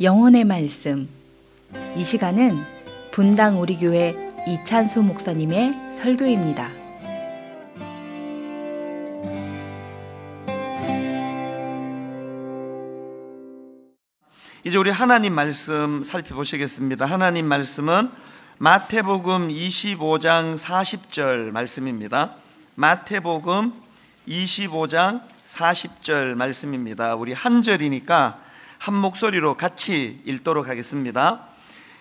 영혼의 말씀. 이 시간은 분당 우리 교회 이찬수 목사님의 설교입니다. 이제 우리 하나님 말씀 살펴보시겠습니다. 하나님 말씀은 마태복음 25장 40절 말씀입니다. 마태복음 25장 40절 말씀입니다. 우리 한 절이니까 한 목소리로 같이 읽도록 하겠습니다.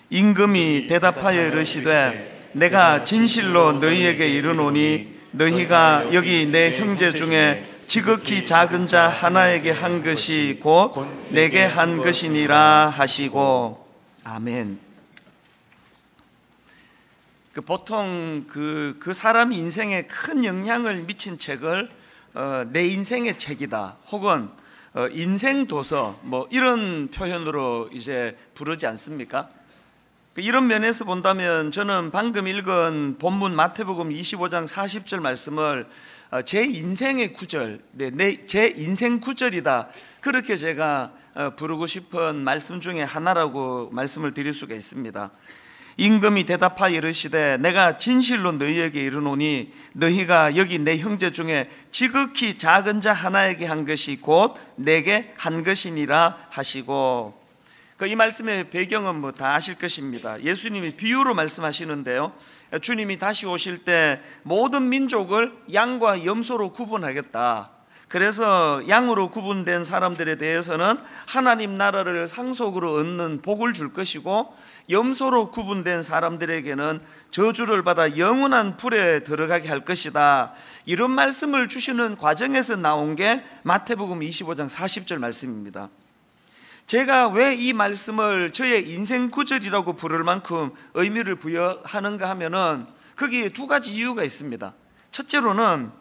임금이 대답하여 이르시되 내가 진실로 너희에게 이르노니 너희가 여기 내 형제 중에 지극히 작은 자 하나에게 한 것이 곧 내게 한 것이니라 하시고 아멘. 그 보통 그, 그 사람 인생에 큰 영향을 미친 책을 어, 내 인생의 책이다 혹은 어, 인생 도서 뭐 이런 표현으로 이제 부르지 않습니까? 그 이런 면에서 본다면 저는 방금 읽은 본문 마태복음 25장 40절 말씀을 어, 제 인생의 구절, 네, 내, 제 인생 구절이다. 그렇게 제가 어, 부르고 싶은 말씀 중에 하나라고 말씀을 드릴 수가 있습니다. 임금이 대답하여 이르시되 내가 진실로 너희에게 이르노니 너희가 여기 내 형제 중에 지극히 작은 자 하나에게 한 것이 곧 내게 한 것이니라 하시고 그 이 말씀의 배경은 뭐 다 아실 것입니다. 예수님이 비유로 말씀하시는데요. 주님이 다시 오실 때 모든 민족을 양과 염소로 구분하겠다. 그래서 양으로 구분된 사람들에 대해서는 하나님 나라를 상속으로 얻는 복을 줄 것이고 염소로 구분된 사람들에게는 저주를 받아 영원한 불에 들어가게 할 것이다. 이런 말씀을 주시는 과정에서 나온 게 마태복음 25장 40절 말씀입니다. 제가 왜 이 말씀을 저의 인생 구절이라고 부를 만큼 의미를 부여하는가 하면은 거기에 두 가지 이유가 있습니다. 첫째로는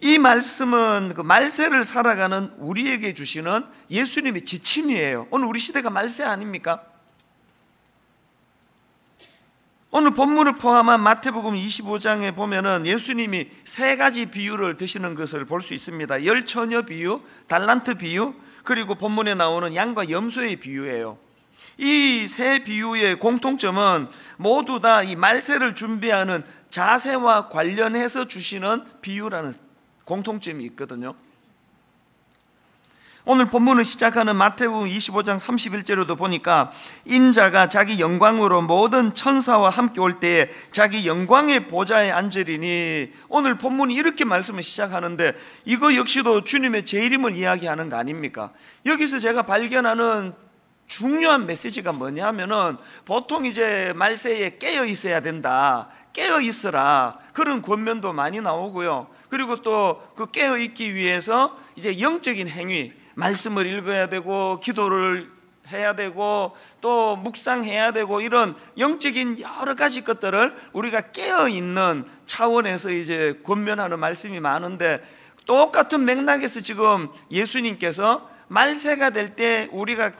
이 말씀은 그 말세를 살아가는 우리에게 주시는 예수님의 지침이에요. 오늘 우리 시대가 말세 아닙니까? 오늘 본문을 포함한 마태복음 25장에 보면은 예수님이 세 가지 비유를 드시는 것을 볼 수 있습니다. 열 처녀 비유, 달란트 비유, 그리고 본문에 나오는 양과 염소의 비유예요. 이 세 비유의 공통점은 모두 다 이 말세를 준비하는 자세와 관련해서 주시는 비유라는 공통점이 있거든요. 오늘 본문을 시작하는 마태복음 25장 31절에도 보니까 인자가 자기 영광으로 모든 천사와 함께 올 때에 자기 영광의 보좌에 앉으리니 오늘 본문이 이렇게 말씀을 시작하는데 이거 역시도 주님의 재림을 이야기하는 거 아닙니까? 여기서 제가 발견하는 중요한 메시지가 뭐냐면은 보통 이제 말세에 깨어 있어야 된다. 깨어 있으라. 그런 권면도 많이 나오고요. 그리고 또 그 깨어 있기 위해서 이제 영적인 행위, 말씀을 읽어야 되고 기도를 해야 되고 또 묵상해야 되고 이런 영적인 여러 가지 것들을 우리가 깨어 있는 차원에서 이제 권면하는 말씀이 많은데 똑같은 맥락에서 지금 예수님께서 말세가 될 때 우리가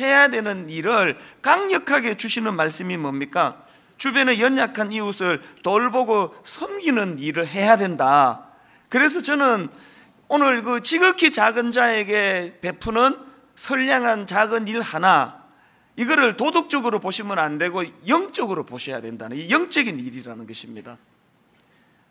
해야 되는 일을 강력하게 주시는 말씀이 뭡니까? 주변에 연약한 이웃을 돌보고 섬기는 일을 해야 된다. 그래서 저는 오늘 그 지극히 작은 자에게 베푸는 선량한 작은 일 하나 이거를 도덕적으로 보시면 안 되고 영적으로 보셔야 된다는 이 영적인 일이라는 것입니다.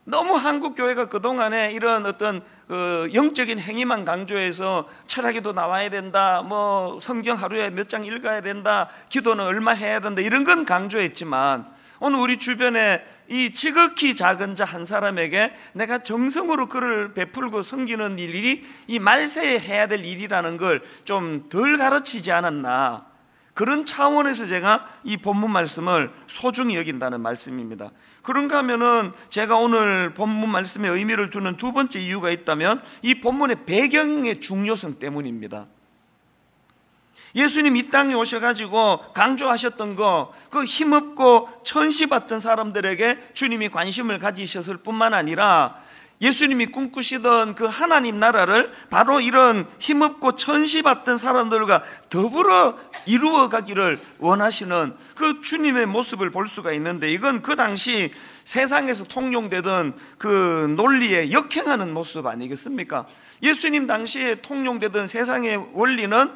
너무 한국 교회가 그 동안에 이런 어떤 그 영적인 행위만 강조해서 철학에도 나와야 된다, 뭐 성경 하루에 몇 장 읽어야 된다, 기도는 얼마 해야 된다 이런 건 강조했지만 오늘 우리 주변에 이 지극히 작은 자 한 사람에게 내가 정성으로 그를 베풀고 섬기는 일이 이 말세에 해야 될 일이라는 걸 좀 덜 가르치지 않았나 그런 차원에서 제가 이 본문 말씀을 소중히 여긴다는 말씀입니다. 그런가 하면은 제가 오늘 본문 말씀에 의미를 두는 두 번째 이유가 있다면 이 본문의 배경의 중요성 때문입니다. 예수님 이 땅에 오셔가지고 강조하셨던 거, 그 힘없고 천시받던 사람들에게 주님이 관심을 가지셨을 뿐만 아니라 예수님이 꿈꾸시던 그 하나님 나라를 바로 이런 힘없고 천시받던 사람들과 더불어 이루어 가기를 원하시는 그 주님의 모습을 볼 수가 있는데 이건 그 당시 세상에서 통용되던 그 논리에 역행하는 모습 아니겠습니까? 예수님 당시에 통용되던 세상의 원리는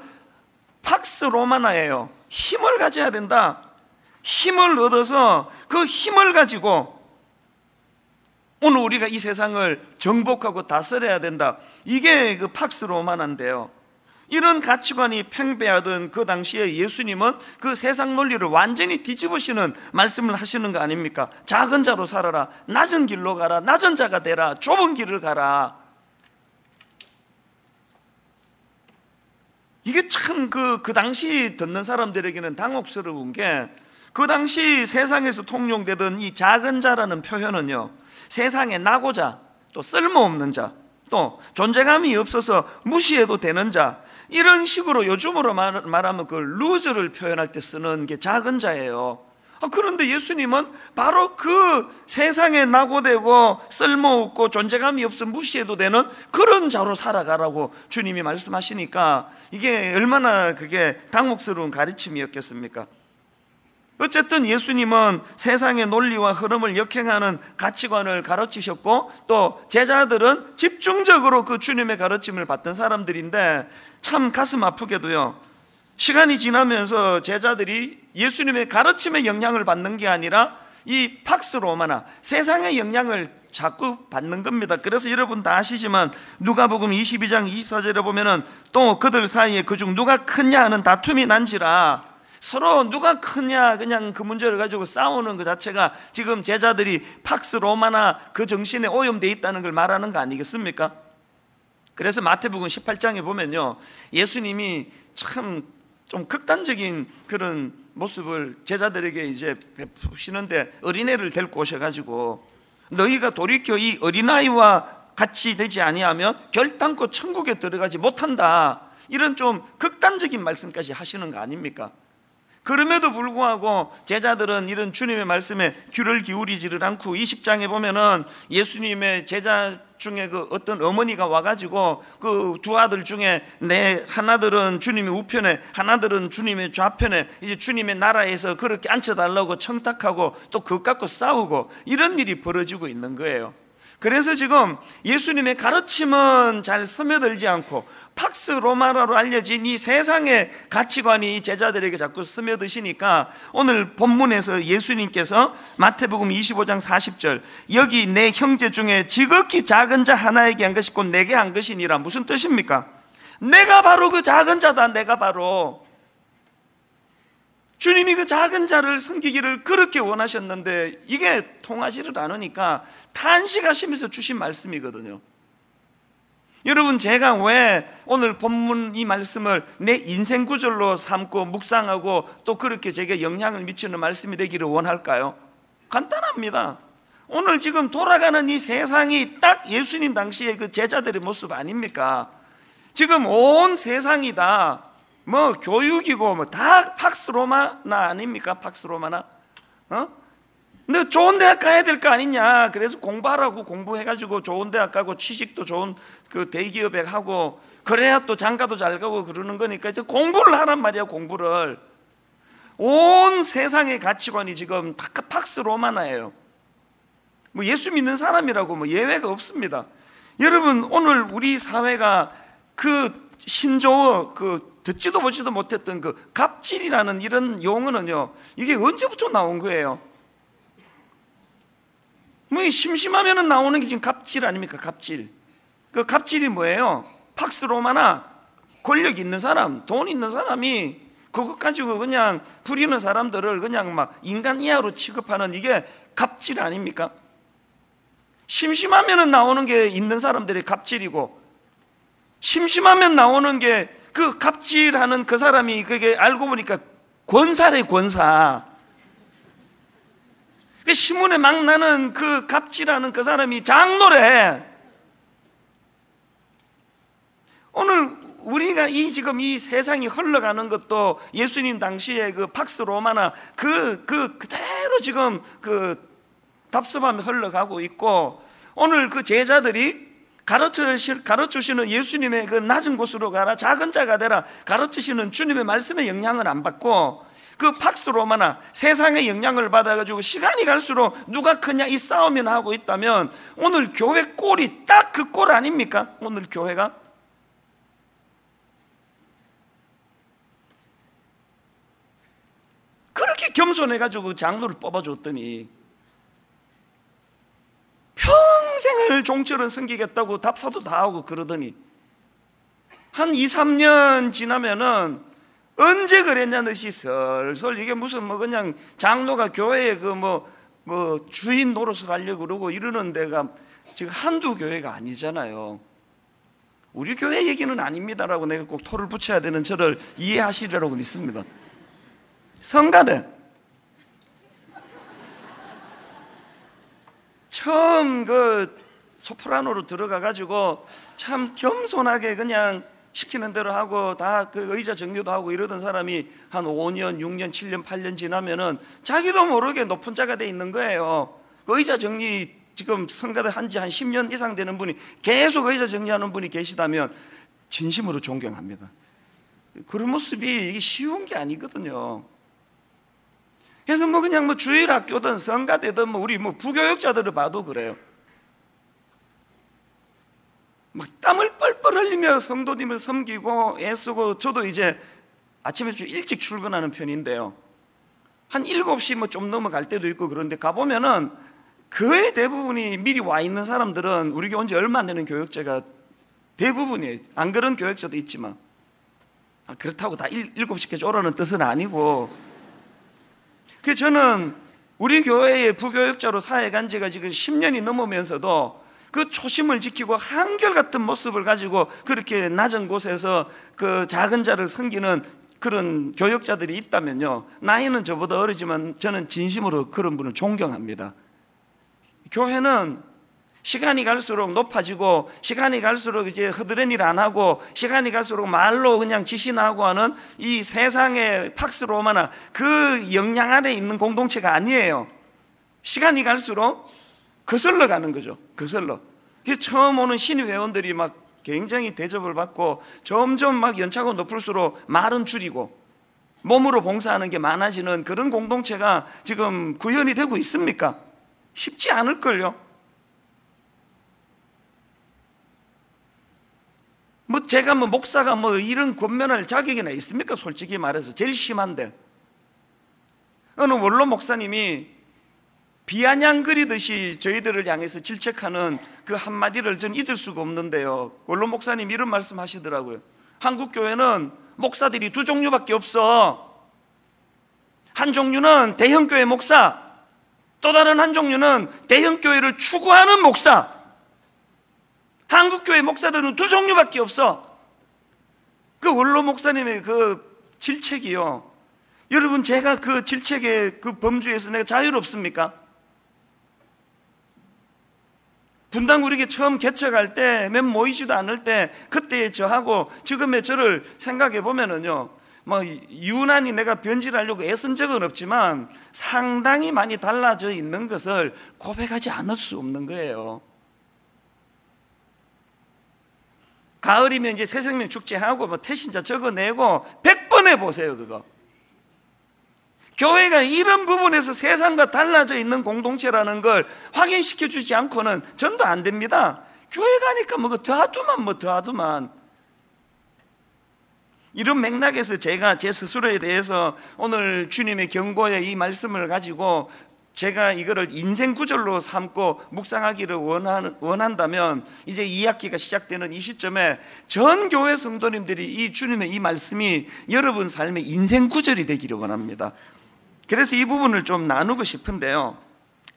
팍스 로마나예요. 힘을 가져야 된다. 힘을 얻어서 그 힘을 가지고 오늘 우리가 이 세상을 정복하고 다스려야 된다. 이게 그 팍스 로마나인데요. 이런 가치관이 팽배하던 그 당시에 예수님은 그 세상 논리를 완전히 뒤집으시는 말씀을 하시는 거 아닙니까? 작은 자로 살아라. 낮은 길로 가라. 낮은 자가 되라. 좁은 길을 가라. 이게 참 그, 그 당시 듣는 사람들에게는 당혹스러운 게 그 당시 세상에서 통용되던 이 작은 자라는 표현은요, 세상에 나고자, 또 쓸모없는 자, 또 존재감이 없어서 무시해도 되는 자, 이런 식으로 요즘으로 말, 말하면 그 루즈를 표현할 때 쓰는 게 작은 자예요. 아, 그런데 예수님은 바로 그 세상에 낙오되고 쓸모없고 존재감이 없어 무시해도 되는 그런 자로 살아가라고 주님이 말씀하시니까 이게 얼마나 그게 당혹스러운 가르침이었겠습니까? 어쨌든 예수님은 세상의 논리와 흐름을 역행하는 가치관을 가르치셨고 또 제자들은 집중적으로 그 주님의 가르침을 받던 사람들인데 참 가슴 아프게도요. 시간이 지나면서 제자들이 예수님의 가르침의 영향을 받는 게 아니라 이 팍스 로마나 세상의 영향을 자꾸 받는 겁니다. 그래서 여러분 다 아시지만 누가복음 22장 24절에 보면은 또 그들 사이에 그중 누가 크냐 하는 다툼이 난지라 서로 누가 크냐 그냥 그 문제를 가지고 싸우는 그 자체가 지금 제자들이 팍스 로마나 그 정신에 오염돼 있다는 걸 말하는 거 아니겠습니까? 그래서 마태복음 18장에 보면요. 예수님이 참 좀 극단적인 그런 모습을 제자들에게 이제 베푸시는데 어린애를 데리고 오셔가지고 너희가 돌이켜 이 어린아이와 같이 되지 아니하면 결단코 천국에 들어가지 못한다. 이런 좀 극단적인 말씀까지 하시는 거 아닙니까? 그럼에도 불구하고 제자들은 이런 주님의 말씀에 귀를 기울이지를 않고 20장에 보면은 예수님의 제자 중에 그 어떤 어머니가 와가지고 그 두 아들 중에 내 하나들은 주님의 우편에 하나들은 주님의 좌편에 이제 주님의 나라에서 그렇게 앉혀달라고 청탁하고 또 그것 갖고 싸우고 이런 일이 벌어지고 있는 거예요. 그래서 지금 예수님의 가르침은 잘 스며들지 않고 팍스 로마라로 알려진 이 세상의 가치관이 이 제자들에게 자꾸 스며드시니까 오늘 본문에서 예수님께서 마태복음 25장 40절 여기 내 형제 중에 지극히 작은 자 하나에게 한 것이 곧 내게 한 것이니라 무슨 뜻입니까? 내가 바로 그 작은 자다 내가 바로 주님이 그 작은 자를 섬기기를 그렇게 원하셨는데 이게 통하지를 않으니까 탄식하시면서 주신 말씀이거든요. 여러분 제가 왜 오늘 본문 이 말씀을 내 인생 구절로 삼고 묵상하고 또 그렇게 제게 영향을 미치는 말씀이 되기를 원할까요? 간단합니다. 오늘 지금 돌아가는 이 세상이 딱 예수님 당시의 그 제자들의 모습 아닙니까? 지금 온 세상이 다 뭐 교육이고 뭐 다 팍스 로마나 아닙니까? 팍스 로마나? 어? 너 좋은 대학 가야 될 거 아니냐. 그래서 공부하라고 공부해가지고 좋은 대학 가고 취직도 좋은 그 대기업에 하고 그래야 또 장가도 잘 가고 그러는 거니까 이제 공부를 하란 말이야, 공부를. 온 세상의 가치관이 지금 팍스 로마나예요. 뭐 예수 믿는 사람이라고 뭐 예외가 없습니다. 여러분, 오늘 우리 사회가 그 신조어, 그 듣지도 보지도 못했던 그 갑질이라는 이런 용어는요, 이게 언제부터 나온 거예요? 뭐 심심하면은 나오는 게 지금 갑질 아닙니까? 갑질. 그 갑질이 뭐예요? 팍스 로마나 권력 있는 사람, 돈 있는 사람이 그것 가지고 그냥 부리는 사람들을 그냥 막 인간 이하로 취급하는 이게 갑질 아닙니까? 심심하면은 나오는 게 있는 사람들이 갑질이고 심심하면 나오는 게 그 갑질하는 그 사람이 그게 알고 보니까 권사래 권사. 그 신문에 막 나는 그 갑질하는 그 사람이 장로래. 오늘 우리가 이 지금 이 세상이 흘러가는 것도 예수님 당시에 그 팍스 로마나 그, 그 그대로 지금 그 답습하며 흘러가고 있고 오늘 그 제자들이 가르치시, 가르치시는 예수님의 그 낮은 곳으로 가라. 작은 자가 되라. 가르치시는 주님의 말씀의 영향을 안 받고 그 팍스 로마나 세상의 영향을 받아가지고 시간이 갈수록 누가 크냐? 이 싸움이 하고 있다면 오늘 교회 꼴이 딱 그 꼴 아닙니까? 오늘 교회가? 그렇게 겸손해가지고 장로를 뽑아줬더니 평생을 종처럼 섬기겠다고 답사도 다 하고 그러더니 한 2, 3년 지나면은 언제 그랬냐 듯이 설설 이게 무슨 뭐 그냥 장로가 교회에 그 뭐 뭐 주인 노릇을 하려고 그러고 이러는 데가 지금 한두 교회가 아니잖아요. 우리 교회 얘기는 아닙니다라고 내가 꼭 토를 붙여야 되는 저를 이해하시리라고 믿습니다. 성가대 처음 그 소프라노로 들어가 가지고 참 겸손하게 그냥 시키는 대로 하고 다 그 의자 정리도 하고 이러던 사람이 한 5년, 6년, 7년, 8년 지나면은 자기도 모르게 높은 자가 돼 있는 거예요. 그 의자 정리 지금 성가대 한지 한 10년 이상 되는 분이 계속 의자 정리하는 분이 계시다면 진심으로 존경합니다. 그런 모습이 이게 쉬운 게 아니거든요. 그래서 뭐 그냥 뭐 주일 학교든 성가대든 뭐 우리 뭐 부교육자들을 봐도 그래요. 막 땀을 뻘뻘 흘리며 성도님을 섬기고 애쓰고 저도 이제 아침에 좀 일찍 출근하는 편인데요. 한 7시 뭐 좀 넘어갈 때도 있고 그런데 가보면은 거의 대부분이 미리 와 있는 사람들은 우리 교온 지 얼마 안 되는 교육자가 대부분이에요. 안 그런 교육자도 있지만. 아, 그렇다고 다 7, 7시까지 오라는 뜻은 아니고. 그 저는 우리 교회의 부교육자로 사회 간 지가 지금 10년이 넘으면서도 그 초심을 지키고 한결같은 모습을 가지고 그렇게 낮은 곳에서 그 작은 자를 섬기는 그런 교육자들이 있다면요. 나이는 저보다 어리지만 저는 진심으로 그런 분을 존경합니다. 교회는 시간이 갈수록 높아지고 시간이 갈수록 이제 허드렛 일안 하고 시간이 갈수록 말로 그냥 지시나고 하는 이 세상의 팍스 로마나 그 영향 안에 있는 공동체가 아니에요. 시간이 갈수록 거슬러 가는 거죠. 거슬러. 그래서 처음 오는 신입 회원들이 막 굉장히 대접을 받고 점점 막 연차가 높을수록 말은 줄이고 몸으로 봉사하는 게 많아지는 그런 공동체가 지금 구현이 되고 있습니까? 쉽지 않을걸요. 뭐 제가 뭐 목사가 뭐 이런 권면할 자격이나 있습니까? 솔직히 말해서 제일 심한데 어느 원로 목사님이 비아냥 그리듯이 저희들을 향해서 질책하는 그 한마디를 전 잊을 수가 없는데요. 원로 목사님 이런 말씀 하시더라고요. 한국 교회는 목사들이 두 종류밖에 없어. 한 종류는 대형 교회 목사, 또 다른 한 종류는 대형 교회를 추구하는 목사. 한국 교회 목사들은 두 종류밖에 없어. 그 원로 목사님의 그 질책이요. 여러분 제가 그 질책의 그 범주에서 내가 자유롭습니까? 분당 우리게 처음 개척할 때, 맨 모이지도 않을 때, 그때의 저하고 지금의 저를 생각해 보면은요, 뭐, 유난히 내가 변질하려고 애쓴 적은 없지만 상당히 많이 달라져 있는 것을 고백하지 않을 수 없는 거예요. 가을이면 이제 새생명 축제하고 뭐 태신자 적어내고 100번 해보세요, 그거. 교회가 이런 부분에서 세상과 달라져 있는 공동체라는 걸 확인시켜 주지 않고는 전도 안 됩니다. 교회 가니까 뭐 더하두만 뭐 더하두만 이런 맥락에서 제가 제 스스로에 대해서 오늘 주님의 경고의 이 말씀을 가지고 제가 이거를 인생 구절로 삼고 묵상하기를 원한, 원한다면 이제 2학기가 시작되는 이 시점에 전 교회 성도님들이 이 주님의 이 말씀이 여러분 삶의 인생 구절이 되기를 원합니다. 그래서 이 부분을 좀 나누고 싶은데요.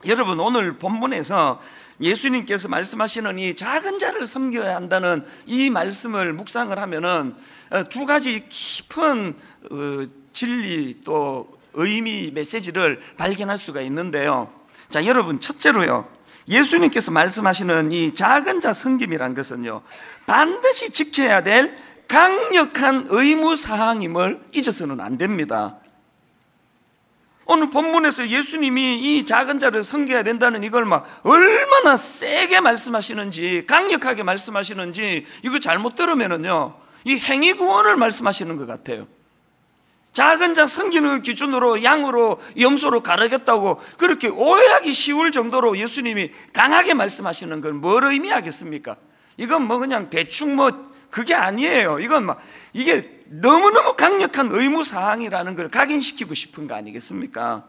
여러분 오늘 본문에서 예수님께서 말씀하시는 이 작은 자를 섬겨야 한다는 이 말씀을 묵상을 하면은 어, 두 가지 깊은 어, 진리 또 의미 메시지를 발견할 수가 있는데요. 자, 여러분 첫째로요. 예수님께서 말씀하시는 이 작은 자 섬김이란 것은요. 반드시 지켜야 될 강력한 의무 사항임을 잊어서는 안 됩니다. 오늘 본문에서 예수님이 이 작은 자를 섬겨야 된다는 이걸 막 얼마나 세게 말씀하시는지 강력하게 말씀하시는지 이거 잘못 들으면은요 이 행위 구원을 말씀하시는 것 같아요. 작은 자 섬기는 기준으로 양으로 염소로 가르겠다고 그렇게 오해하기 쉬울 정도로 예수님이 강하게 말씀하시는 걸 뭘 의미하겠습니까? 이건 뭐 그냥 대충 뭐 그게 아니에요. 이건 막 이게 너무너무 강력한 의무 사항이라는 걸 각인시키고 싶은 거 아니겠습니까?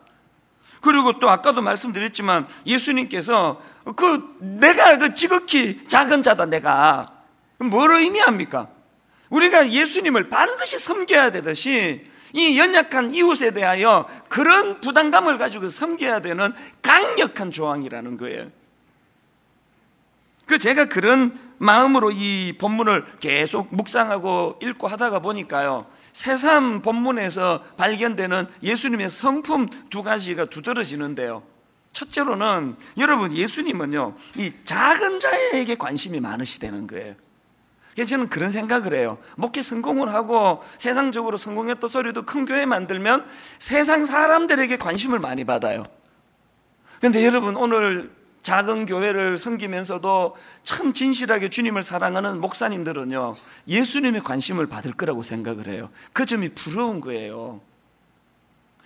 그리고 또 아까도 말씀드렸지만 예수님께서 그 내가 그 지극히 작은 자다 내가 뭘 의미합니까? 우리가 예수님을 반드시 섬겨야 되듯이 이 연약한 이웃에 대하여 그런 부담감을 가지고 섬겨야 되는 강력한 조항이라는 거예요. 그 제가 그런 마음으로 이 본문을 계속 묵상하고 읽고 하다가 보니까요. 새삼 본문에서 발견되는 예수님의 성품 두 가지가 두드러지는데요. 첫째로는 여러분 예수님은요. 이 작은 자에게 관심이 많으시다는 거예요. 그래서 저는 그런 생각을 해요. 목회 성공을 하고 세상적으로 성공했다 소리도 큰 교회 만들면 세상 사람들에게 관심을 많이 받아요. 근데 여러분 오늘 작은 교회를 섬기면서도 참 진실하게 주님을 사랑하는 목사님들은요, 예수님의 관심을 받을 거라고 생각을 해요. 그 점이 부러운 거예요.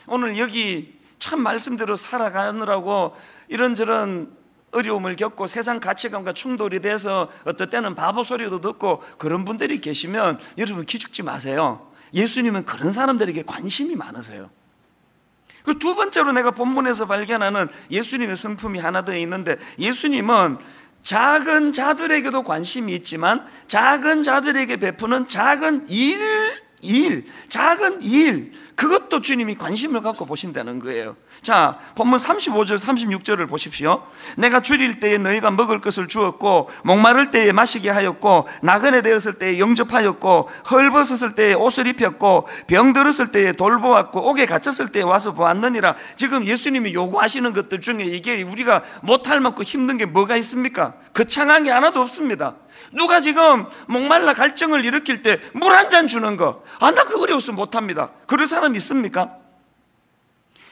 오늘 여기 참 말씀대로 살아가느라고 이런저런 어려움을 겪고 세상 가치관과 충돌이 돼서 어떨 때는 바보 소리도 듣고 그런 분들이 계시면 여러분 기죽지 마세요. 예수님은 그런 사람들에게 관심이 많으세요. 그 두 번째로 내가 본문에서 발견하는 예수님의 성품이 하나 더 있는데 예수님은 작은 자들에게도 관심이 있지만 작은 자들에게 베푸는 작은 일, 일, 작은 일, 그것도 주님이 관심을 갖고 보신다는 거예요. 자, 본문 35절, 36절을 보십시오. 내가 줄일 때에 너희가 먹을 것을 주었고, 목마를 때에 마시게 하였고, 나그네 되었을 때에 영접하였고, 헐벗었을 때에 옷을 입혔고, 병들었을 때에 돌보았고, 옥에 갇혔을 때에 와서 보았느니라. 지금 예수님이 요구하시는 것들 중에 이게 우리가 못할 만큼 힘든 게 뭐가 있습니까? 거창한 게 하나도 없습니다. 누가 지금 목말라 갈증을 일으킬 때 물 한 잔 주는 거. 아, 나 그거 어려워서 못합니다. 그럴 사람 있습니까?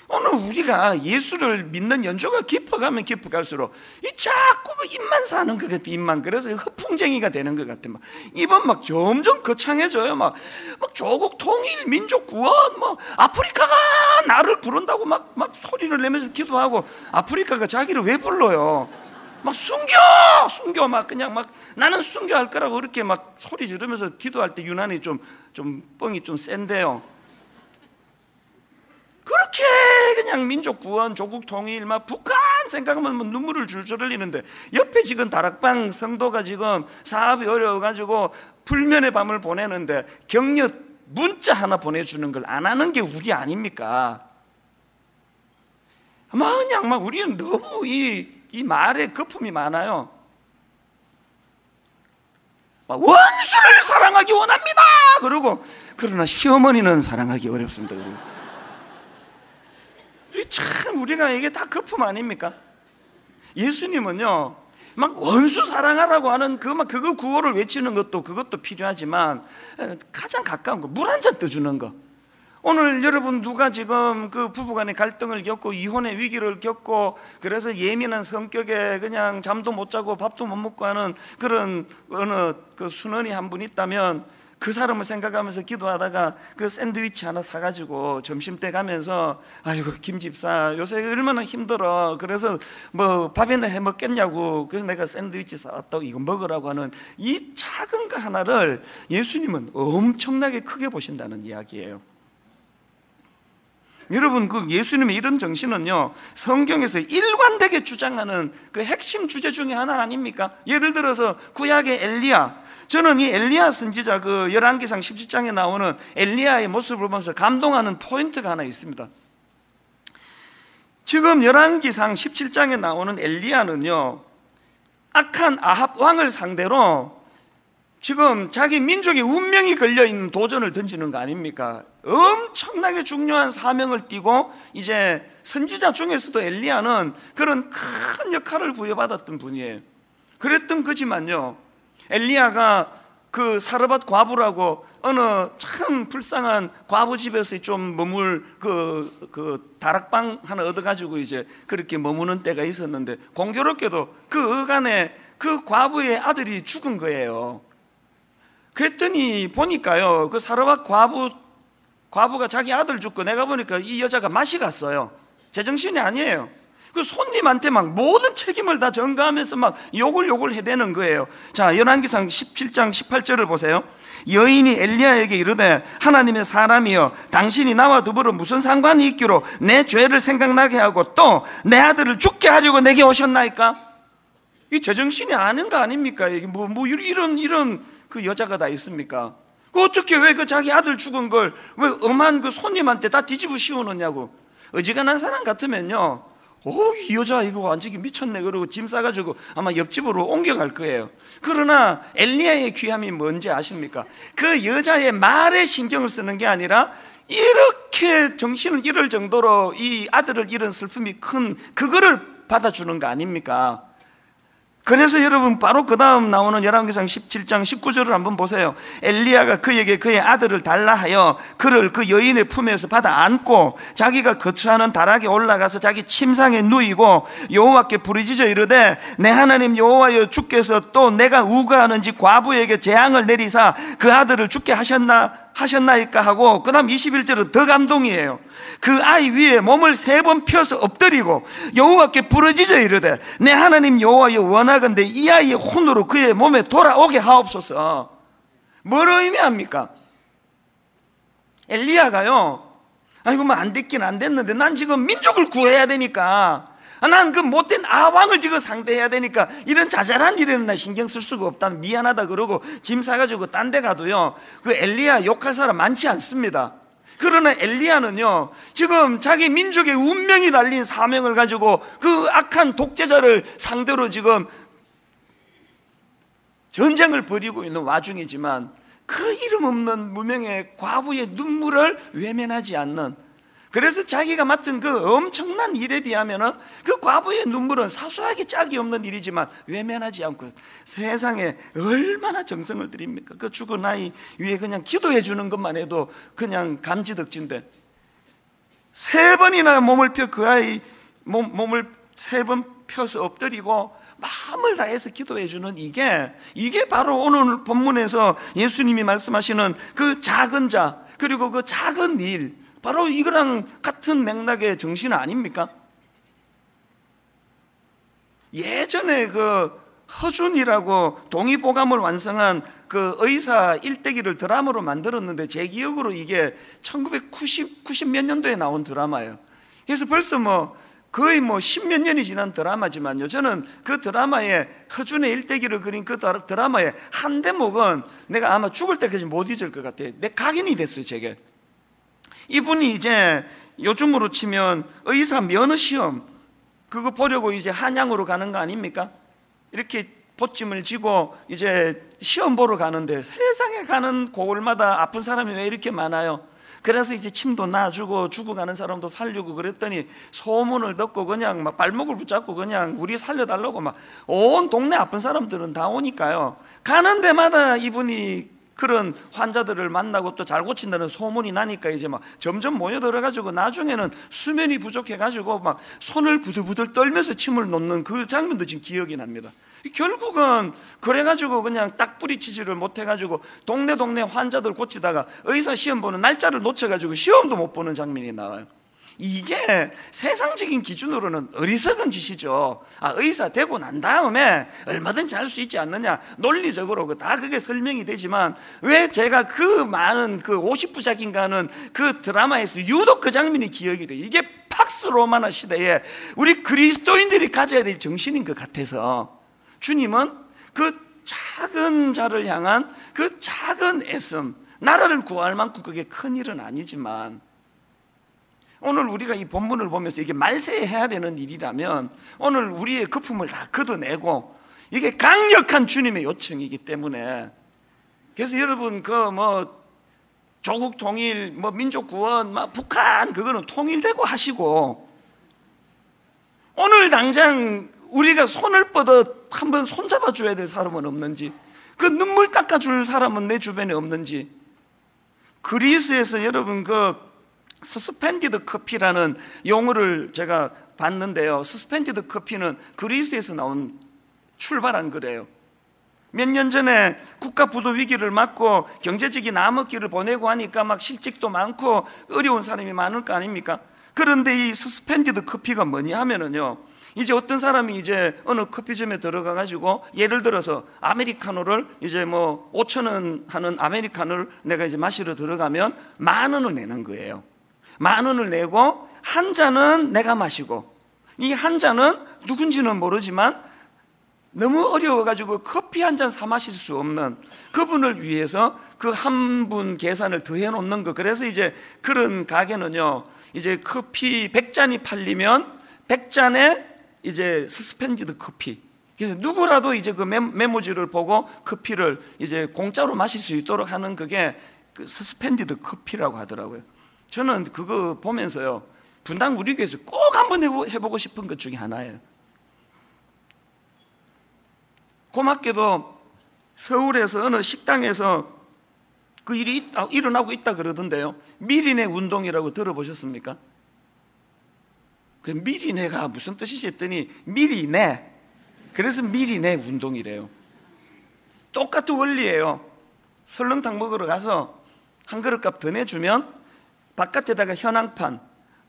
오늘 우리가 예수를 믿는 연조가 깊어가면 깊어갈수록 이 자꾸 그 입만 사는 것 같아 입만 그래서 허풍쟁이가 되는 것 같아 막 입은 막 점점 거창해져요 막, 막 조국 통일 민족 구원 뭐 아프리카가 나를 부른다고 막, 막 소리를 내면서 기도하고 아프리카가 자기를 왜 불러요 막 숨겨! 숨겨! 막 그냥 막 나는 숨겨 할 거라고 그렇게 막 소리 지르면서 기도할 때 유난히 좀 좀 뻥이 좀 센데요. 그렇게 그냥 민족 구원, 조국 통일, 막 북한 생각하면 뭐 눈물을 줄줄 흘리는데 옆에 지금 다락방 성도가 지금 사업이 어려워가지고 불면의 밤을 보내는데 격려 문자 하나 보내주는 걸 안 하는 게 우리 아닙니까? 막 그냥 막 우리는 너무 이, 이 말에 거품이 많아요. 막 원수를 사랑하기 원합니다. 그러고 그러나 시어머니는 사랑하기 어렵습니다. 참 우리가 이게 다 거품 아닙니까? 예수님은요, 막 원수 사랑하라고 하는 그막 그거 구호를 외치는 것도 그것도 필요하지만 가장 가까운 거 물 한 잔 떠주는 거. 오늘 여러분 누가 지금 그 부부간의 갈등을 겪고 이혼의 위기를 겪고 그래서 예민한 성격에 그냥 잠도 못 자고 밥도 못 먹고 하는 그런 어느 그 순원이 한 분 있다면 그 사람을 생각하면서 기도하다가 그 샌드위치 하나 사가지고 점심 때 가면서 아이고 김 집사 요새 얼마나 힘들어 그래서 뭐 밥이나 해 먹겠냐고 그래서 내가 샌드위치 사왔다고 이거 먹으라고 하는 이 작은 거 하나를 예수님은 엄청나게 크게 보신다는 이야기예요. 여러분 그 예수님의 이런 정신은요 성경에서 일관되게 주장하는 그 핵심 주제 중에 하나 아닙니까? 예를 들어서 구약의 엘리야 저는 이 엘리야 선지자 그 열왕기상 17장에 나오는 엘리야의 모습을 보면서 감동하는 포인트가 하나 있습니다. 지금 열왕기상 17장에 나오는 엘리야는요 악한 아합 왕을 상대로 지금 자기 민족의 운명이 걸려 있는 도전을 던지는 거 아닙니까? 엄청나게 중요한 사명을 띠고 이제 선지자 중에서도 엘리야는 그런 큰 역할을 부여받았던 분이에요. 그랬던 거지만요. 엘리야가 그 사르밧 과부라고 어느 참 불쌍한 과부 집에서 좀 머물 그, 그 다락방 하나 얻어가지고 이제 그렇게 머무는 때가 있었는데 공교롭게도 그 어간에 그 과부의 아들이 죽은 거예요. 그랬더니 보니까요 그 사르밧 과부 과부가 자기 아들 죽고 내가 보니까 이 여자가 맛이 갔어요. 제정신이 아니에요. 그 손님한테 막 모든 책임을 다 전가하면서 막 욕을 욕을 해대는 거예요. 자, 열왕기상 17장 18절을 보세요. 여인이 엘리야에게 이르되 하나님의 사람이여 당신이 나와 더불어 무슨 상관이 있기로 내 죄를 생각나게 하고 또 내 아들을 죽게 하려고 내게 오셨나이까? 이 제정신이 아는 거 아닙니까? 이게 뭐, 뭐 이런 이런 그 여자가 다 있습니까? 그 어떻게 왜 그 자기 아들 죽은 걸 왜 엄한 그 손님한테 다 뒤집어 씌우느냐고 어지간한 사람 같으면요 오, 이 여자 이거 완전히 미쳤네. 그러고 짐 싸가지고 아마 옆집으로 옮겨갈 거예요. 그러나 엘리야의 귀함이 뭔지 아십니까? 그 여자의 말에 신경을 쓰는 게 아니라 이렇게 정신을 잃을 정도로 이 아들을 잃은 슬픔이 큰 그거를 받아주는 거 아닙니까? 그래서 여러분 바로 그 다음 나오는 열왕기상 17장 19절을 한번 보세요. 엘리야가 그에게 그의 아들을 달라 하여 그를 그 여인의 품에서 받아 안고 자기가 거처하는 다락에 올라가서 자기 침상에 누이고 여호와께 부르짖어 이르되 내 하나님 여호와여 주께서 또 내가 우가하는지 과부에게 재앙을 내리사 그 아들을 죽게 하셨나 하셨나이까 하고 그 다음 21절은 더 감동이에요. 그 아이 위에 몸을 세 번 펴서 엎드리고 여호와께 부르짖어 이르되 내 하나님 여호와여 원하건대 이 아이의 혼으로 그의 몸에 돌아오게 하옵소서. 뭘 의미합니까? 엘리야가요. 아이고 뭐안 됐긴 안 됐는데 난 지금 민족을 구해야 되니까 난그 못된 아왕을 지금 상대해야 되니까 이런 자잘한 일에는 나 신경 쓸 수가 없다. 미안하다 그러고 짐 사가지고 딴 데 가도요. 그 엘리야 욕할 사람 많지 않습니다. 그러나 엘리야는요 지금 자기 민족의 운명이 달린 사명을 가지고 그 악한 독재자를 상대로 지금 전쟁을 벌이고 있는 와중이지만 그 이름 없는 무명의 과부의 눈물을 외면하지 않는 그래서 자기가 맡은 그 엄청난 일에 비하면은 그 과부의 눈물은 사소하게 짝이 없는 일이지만 외면하지 않고 세상에 얼마나 정성을 들입니까? 그 죽은 아이 위에 그냥 기도해 주는 것만 해도 그냥 감지덕진데 세 번이나 몸을 펴 그 아이 몸, 몸을 세 번 펴서 엎드리고 마음을 다해서 기도해 주는 이게 이게 바로 오늘 본문에서 예수님이 말씀하시는 그 작은 자 그리고 그 작은 일 바로 이거랑 같은 맥락의 정신 아닙니까? 예전에 그 허준이라고 동의보감을 완성한 그 의사 일대기를 드라마로 만들었는데 제 기억으로 이게 1990, 90몇 년도에 나온 드라마예요. 그래서 벌써 뭐 거의 뭐 십몇 년이 지난 드라마지만요. 저는 그 드라마에 허준의 일대기를 그린 그 드라마의 한 대목은 내가 아마 죽을 때까지 못 잊을 것 같아요. 내 각인이 됐어요, 제게. 이분이 이제 요즘으로 치면 의사 면허 시험 그거 보려고 이제 한양으로 가는 거 아닙니까? 이렇게 보찜을 지고 이제 시험 보러 가는데 세상에 가는 고을마다 아픈 사람이 왜 이렇게 많아요? 그래서 이제 침도 놔주고 죽어가는 사람도 살리고 그랬더니 소문을 듣고 그냥 막 발목을 붙잡고 그냥 우리 살려달라고 막 온 동네 아픈 사람들은 다 오니까요. 가는 데마다 이분이 그런 환자들을 만나고 또 잘 고친다는 소문이 나니까 이제 막 점점 모여 들어 가지고 나중에는 수면이 부족해 가지고 막 손을 부들부들 떨면서 침을 놓는 그 장면도 지금 기억이 납니다. 결국은 그래가지고 그냥 딱 뿌리치지를 못해가지고 동네 동네 환자들 고치다가 의사 시험 보는 날짜를 놓쳐가지고 시험도 못 보는 장면이 나와요. 이게 세상적인 기준으로는 어리석은 짓이죠. 아, 의사 되고 난 다음에 얼마든지 할 수 있지 않느냐. 논리적으로 그다 그게 설명이 되지만 왜 제가 그 많은 그 50부작인가는 그 드라마에서 유독 그 장면이 기억이 돼. 이게 팍스 로마나 시대에 우리 그리스도인들이 가져야 될 정신인 것 같아서 주님은 그 작은 자를 향한 그 작은 애씀, 나라를 구할 만큼 그게 큰 일은 아니지만 오늘 우리가 이 본문을 보면서 이게 말세해야 되는 일이라면 오늘 우리의 거품을 다 걷어내고 이게 강력한 주님의 요청이기 때문에 그래서 여러분 그 뭐 조국 통일, 뭐 민족 구원, 막 북한 그거는 통일되고 하시고 오늘 당장 우리가 손을 뻗어 한번 손잡아 줘야 될 사람은 없는지 그 눈물 닦아 줄 사람은 내 주변에 없는지 그리스에서 여러분 그 suspended 커피라는 용어를 제가 봤는데요. suspended 커피는 그리스에서 나온 출발한 거래요. 몇 년 전에 국가 부도 위기를 맞고 경제적인 암흑기를 보내고 하니까 막 실직도 많고 어려운 사람이 많을 거 아닙니까? 그런데 이 suspended 커피가 뭐냐 하면은요. 이제 어떤 사람이 이제 어느 커피점에 들어가 가지고 예를 들어서 아메리카노를 이제 뭐 5천 원 하는 아메리카노를 내가 이제 마시러 들어가면 만 원을 내는 거예요. 만 원을 내고 한 잔은 내가 마시고 이 한 잔은 누군지는 모르지만 너무 어려워가지고 커피 한 잔 사 마실 수 없는 그분을 위해서 그 한 분 계산을 더 해 놓는 거. 그래서 이제 그런 가게는요, 이제 커피 100잔이 팔리면 100잔에 이제 suspended 커피. 그래서 누구라도 이제 그 메모지를 보고 커피를 이제 공짜로 마실 수 있도록 하는 그게 그 suspended 커피라고 하더라고요. 저는 그거 보면서요, 분당 우리 교회에서 꼭 한번 해보고 싶은 것 중에 하나예요. 고맙게도 서울에서 어느 식당에서 그 일이 있다, 일어나고 있다 그러던데요. 미리내 운동이라고 들어보셨습니까? 그 미리내가 무슨 뜻이지 했더니 미리내. 그래서 미리내 운동이래요. 똑같은 원리예요. 설렁탕 먹으러 가서 한 그릇값 더 내주면 바깥에다가 현황판,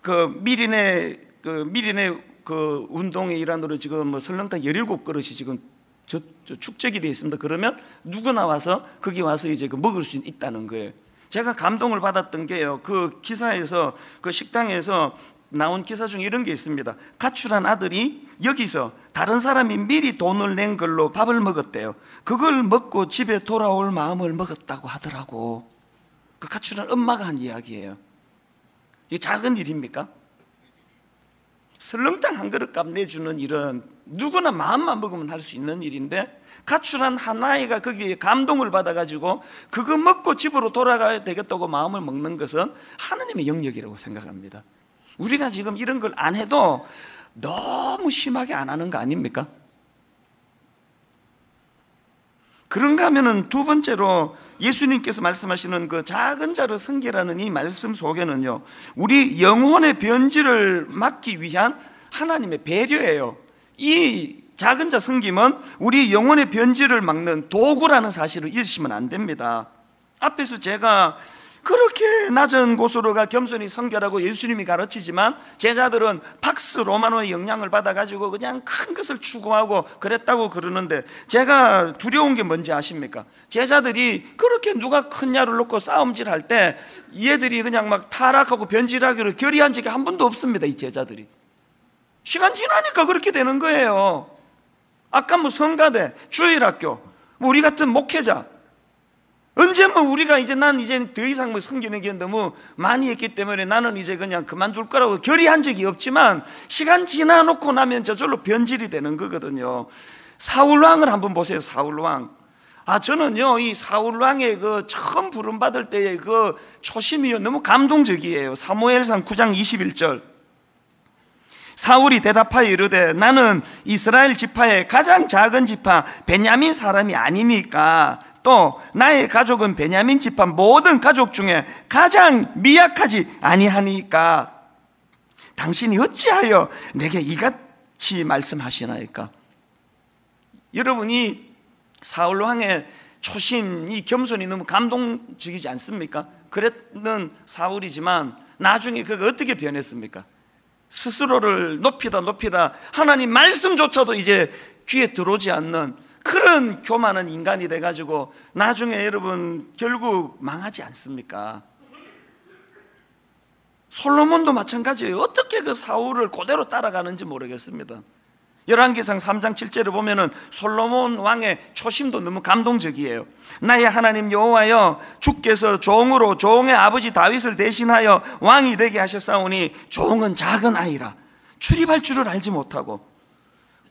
그 미리내, 그 미리내 그 운동의 일환으로 지금 뭐 설렁탕 17그릇이 지금 저, 저 축적이 되어 있습니다. 그러면 누구나 와서 거기 와서 이제 그 먹을 수 있다는 거예요. 제가 감동을 받았던 게요. 그 기사에서 그 식당에서 나온 기사 중에 이런 게 있습니다. 가출한 아들이 여기서 다른 사람이 미리 돈을 낸 걸로 밥을 먹었대요. 그걸 먹고 집에 돌아올 마음을 먹었다고 하더라고. 그 가출한 엄마가 한 이야기예요. 이게 작은 일입니까? 설렁탕 한 그릇 값 내주는 일은 누구나 마음만 먹으면 할 수 있는 일인데 가출한 하나이가 거기에 감동을 받아가지고 그거 먹고 집으로 돌아가야 되겠다고 마음을 먹는 것은 하나님의 영역이라고 생각합니다. 우리가 지금 이런 걸 안 해도 너무 심하게 안 하는 거 아닙니까? 그런가 하면은 두 번째로 예수님께서 말씀하시는 그 작은 자로 성계라는 이 말씀 속에는요, 우리 영혼의 변질을 막기 위한 하나님의 배려예요. 이 작은 자 성김은 우리 영혼의 변질을 막는 도구라는 사실을 잃으시면 안 됩니다. 앞에서 제가 그렇게 낮은 곳으로가 겸손히 성결하고 예수님이 가르치지만 제자들은 팍스 로마노의 영향을 받아가지고 그냥 큰 것을 추구하고 그랬다고 그러는데 제가 두려운 게 뭔지 아십니까? 제자들이 그렇게 누가 큰 야를 놓고 싸움질 할 때 얘들이 그냥 막 타락하고 변질하기로 결의한 적이 한 번도 없습니다. 이 제자들이. 시간 지나니까 그렇게 되는 거예요. 아까 뭐 성가대, 주일학교, 뭐 우리 같은 목회자, 언제 뭐 우리가 이제 난 이제 더 이상 뭐 섬기는 게 너무 많이 했기 때문에 나는 이제 그냥 그만둘 거라고 결의한 적이 없지만 시간 지나놓고 나면 저절로 변질이 되는 거거든요. 사울왕을 한번 보세요. 사울왕. 아 저는요 이 사울왕의 그 처음 부름 받을 때의 그 초심이요 너무 감동적이에요. 사무엘상 9장 21절. 사울이 대답하여 이르되 나는 이스라엘 지파의 가장 작은 지파 베냐민 사람이 아니니까 또 나의 가족은 베냐민 지파 모든 가족 중에 가장 미약하지 아니하니까 당신이 어찌하여 내게 이같이 말씀하시나이까? 여러분이 사울 왕의 초심, 이 겸손이 너무 감동적이지 않습니까? 그랬는 사울이지만 나중에 그가 어떻게 변했습니까? 스스로를 높이다 높이다 하나님 말씀조차도 이제 귀에 들어오지 않는 그런 교만한 인간이 돼가지고 나중에 여러분 결국 망하지 않습니까? 솔로몬도 마찬가지예요. 어떻게 그 사울을 그대로 따라가는지 모르겠습니다. 열왕기상 3장 7절을 보면은 솔로몬 왕의 초심도 너무 감동적이에요. 나의 하나님 여호와여 주께서 종으로 종의 아버지 다윗을 대신하여 왕이 되게 하셨사오니 종은 작은 아이라 출입할 줄을 알지 못하고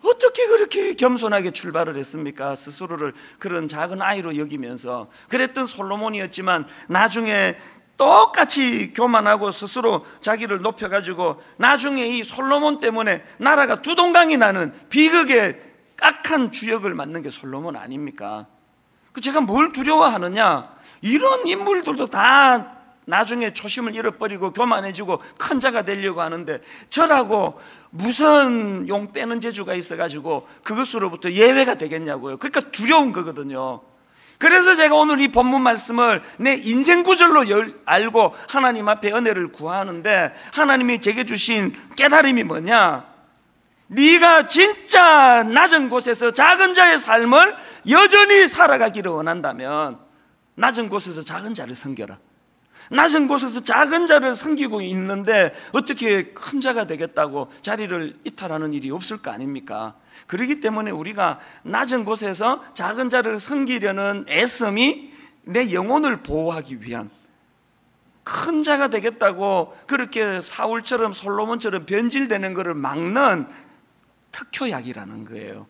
어떻게 그렇게 겸손하게 출발을 했습니까? 스스로를 그런 작은 아이로 여기면서 그랬던 솔로몬이었지만 나중에 똑같이 교만하고 스스로 자기를 높여가지고 나중에 이 솔로몬 때문에 나라가 두 동강이 나는 비극의 깍한 주역을 맡는 게 솔로몬 아닙니까? 그 제가 뭘 두려워하느냐? 이런 인물들도 다 나중에 초심을 잃어버리고 교만해지고 큰 자가 되려고 하는데 저라고 무슨 용 빼는 재주가 있어가지고 그것으로부터 예외가 되겠냐고요. 그러니까 두려운 거거든요. 그래서 제가 오늘 이 본문 말씀을 내 인생 구절로 열- 알고 하나님 앞에 은혜를 구하는데 하나님이 제게 주신 깨달음이 뭐냐? 네가 진짜 낮은 곳에서 작은 자의 삶을 여전히 살아가기를 원한다면 낮은 곳에서 작은 자를 섬겨라. 낮은 곳에서 작은 자를 섬기고 있는데 어떻게 큰 자가 되겠다고 자리를 이탈하는 일이 없을 거 아닙니까? 그렇기 때문에 우리가 낮은 곳에서 작은 자를 섬기려는 애씀이 내 영혼을 보호하기 위한 큰 자가 되겠다고 그렇게 사울처럼 솔로몬처럼 변질되는 것을 막는 특효약이라는 거예요.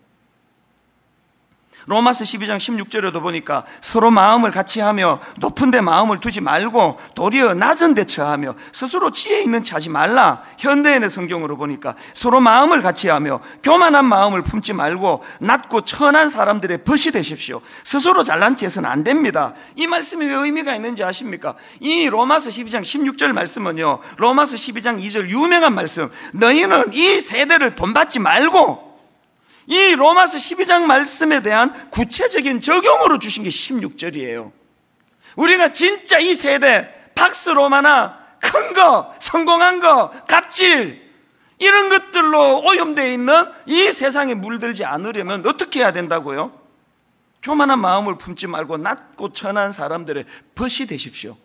로마서 12장 16절에도 보니까 서로 마음을 같이 하며 높은 데 마음을 두지 말고 도리어 낮은 데 처하며 스스로 지혜 있는 체 하지 말라. 현대인의 성경으로 보니까 서로 마음을 같이 하며 교만한 마음을 품지 말고 낮고 천한 사람들의 벗이 되십시오. 스스로 잘난 체해서는 안 됩니다. 이 말씀이 왜 의미가 있는지 아십니까? 이 로마서 12장 16절 말씀은요. 로마서 12장 2절 유명한 말씀. 너희는 이 세대를 본받지 말고 이 로마서 12장 말씀에 대한 구체적인 적용으로 주신 게 16절이에요. 우리가 진짜 이 세대 박스 로마나 큰 거, 성공한 거, 갑질 이런 것들로 오염되어 있는 이 세상에 물들지 않으려면 어떻게 해야 된다고요? 교만한 마음을 품지 말고 낮고 천한 사람들의 벗이 되십시오.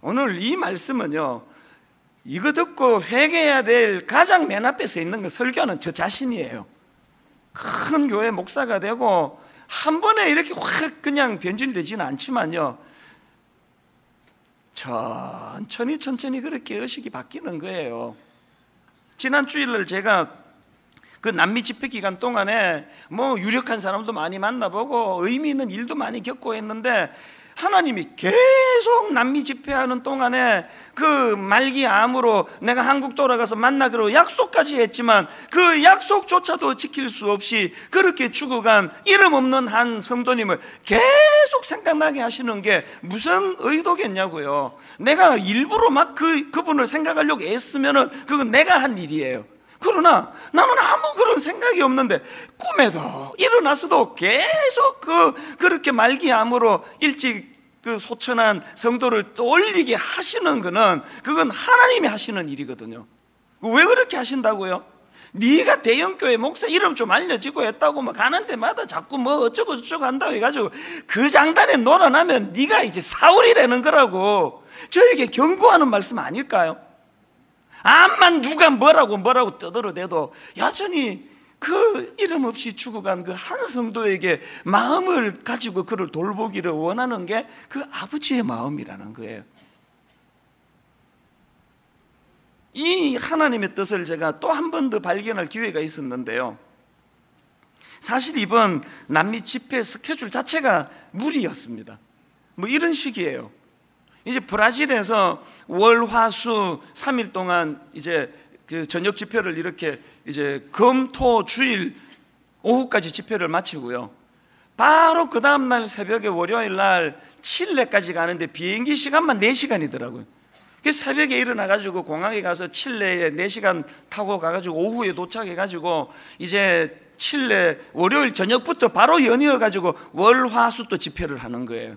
오늘 이 말씀은요. 이거 듣고 회개해야 될 가장 맨 앞에 서 있는 거 설교하는 저 자신이에요. 큰 교회 목사가 되고 한 번에 이렇게 확 그냥 변질되지는 않지만요. 천천히 천천히 그렇게 의식이 바뀌는 거예요. 지난 주일날 제가 그 남미 집회 기간 동안에 뭐 유력한 사람도 많이 만나보고 의미 있는 일도 많이 겪고 했는데 하나님이 계속 남미 집회하는 동안에 그 말기 암으로 내가 한국 돌아가서 만나기로 약속까지 했지만 그 약속조차도 지킬 수 없이 그렇게 죽어간 이름 없는 한 성도님을 계속 생각나게 하시는 게 무슨 의도겠냐고요. 내가 일부러 막 그, 그분을 생각하려고 애쓰면은 그건 내가 한 일이에요. 그러나 나는 아무 그런 생각이 없는데 꿈에도 일어나서도 계속 그 그렇게 말기암으로 일찍 그 소천한 성도를 떠올리게 하시는 거는 그건 하나님이 하시는 일이거든요. 왜 그렇게 하신다고요? 네가 대형교회 목사 이름 좀 알려지고 했다고 막 가는 데마다 자꾸 뭐 어쩌고 저쩌고 한다고 해가지고 그 장단에 놀아나면 네가 이제 사울이 되는 거라고 저에게 경고하는 말씀 아닐까요? 암만 누가 뭐라고 뭐라고 떠들어대도 여전히 그 이름 없이 죽어간 그 한 성도에게 마음을 가지고 그를 돌보기를 원하는 게 그 아버지의 마음이라는 거예요. 이 하나님의 뜻을 제가 또 한 번 더 발견할 기회가 있었는데요. 사실 이번 남미 집회 스케줄 자체가 무리였습니다. 뭐 이런 식이에요. 이제 브라질에서 월, 화, 수 3일 동안 이제 그 저녁 집회를 이렇게 이제 금, 토, 주일 오후까지 집회를 마치고요. 바로 그 다음 날 새벽에 월요일 날 칠레까지 가는데 비행기 시간만 4시간이더라고요. 그래서 새벽에 일어나 가지고 공항에 가서 칠레에 4시간 타고 가 가지고 오후에 도착해 가지고 이제 칠레 월요일 저녁부터 바로 연이어 가지고 월, 화, 수 또 집회를 하는 거예요.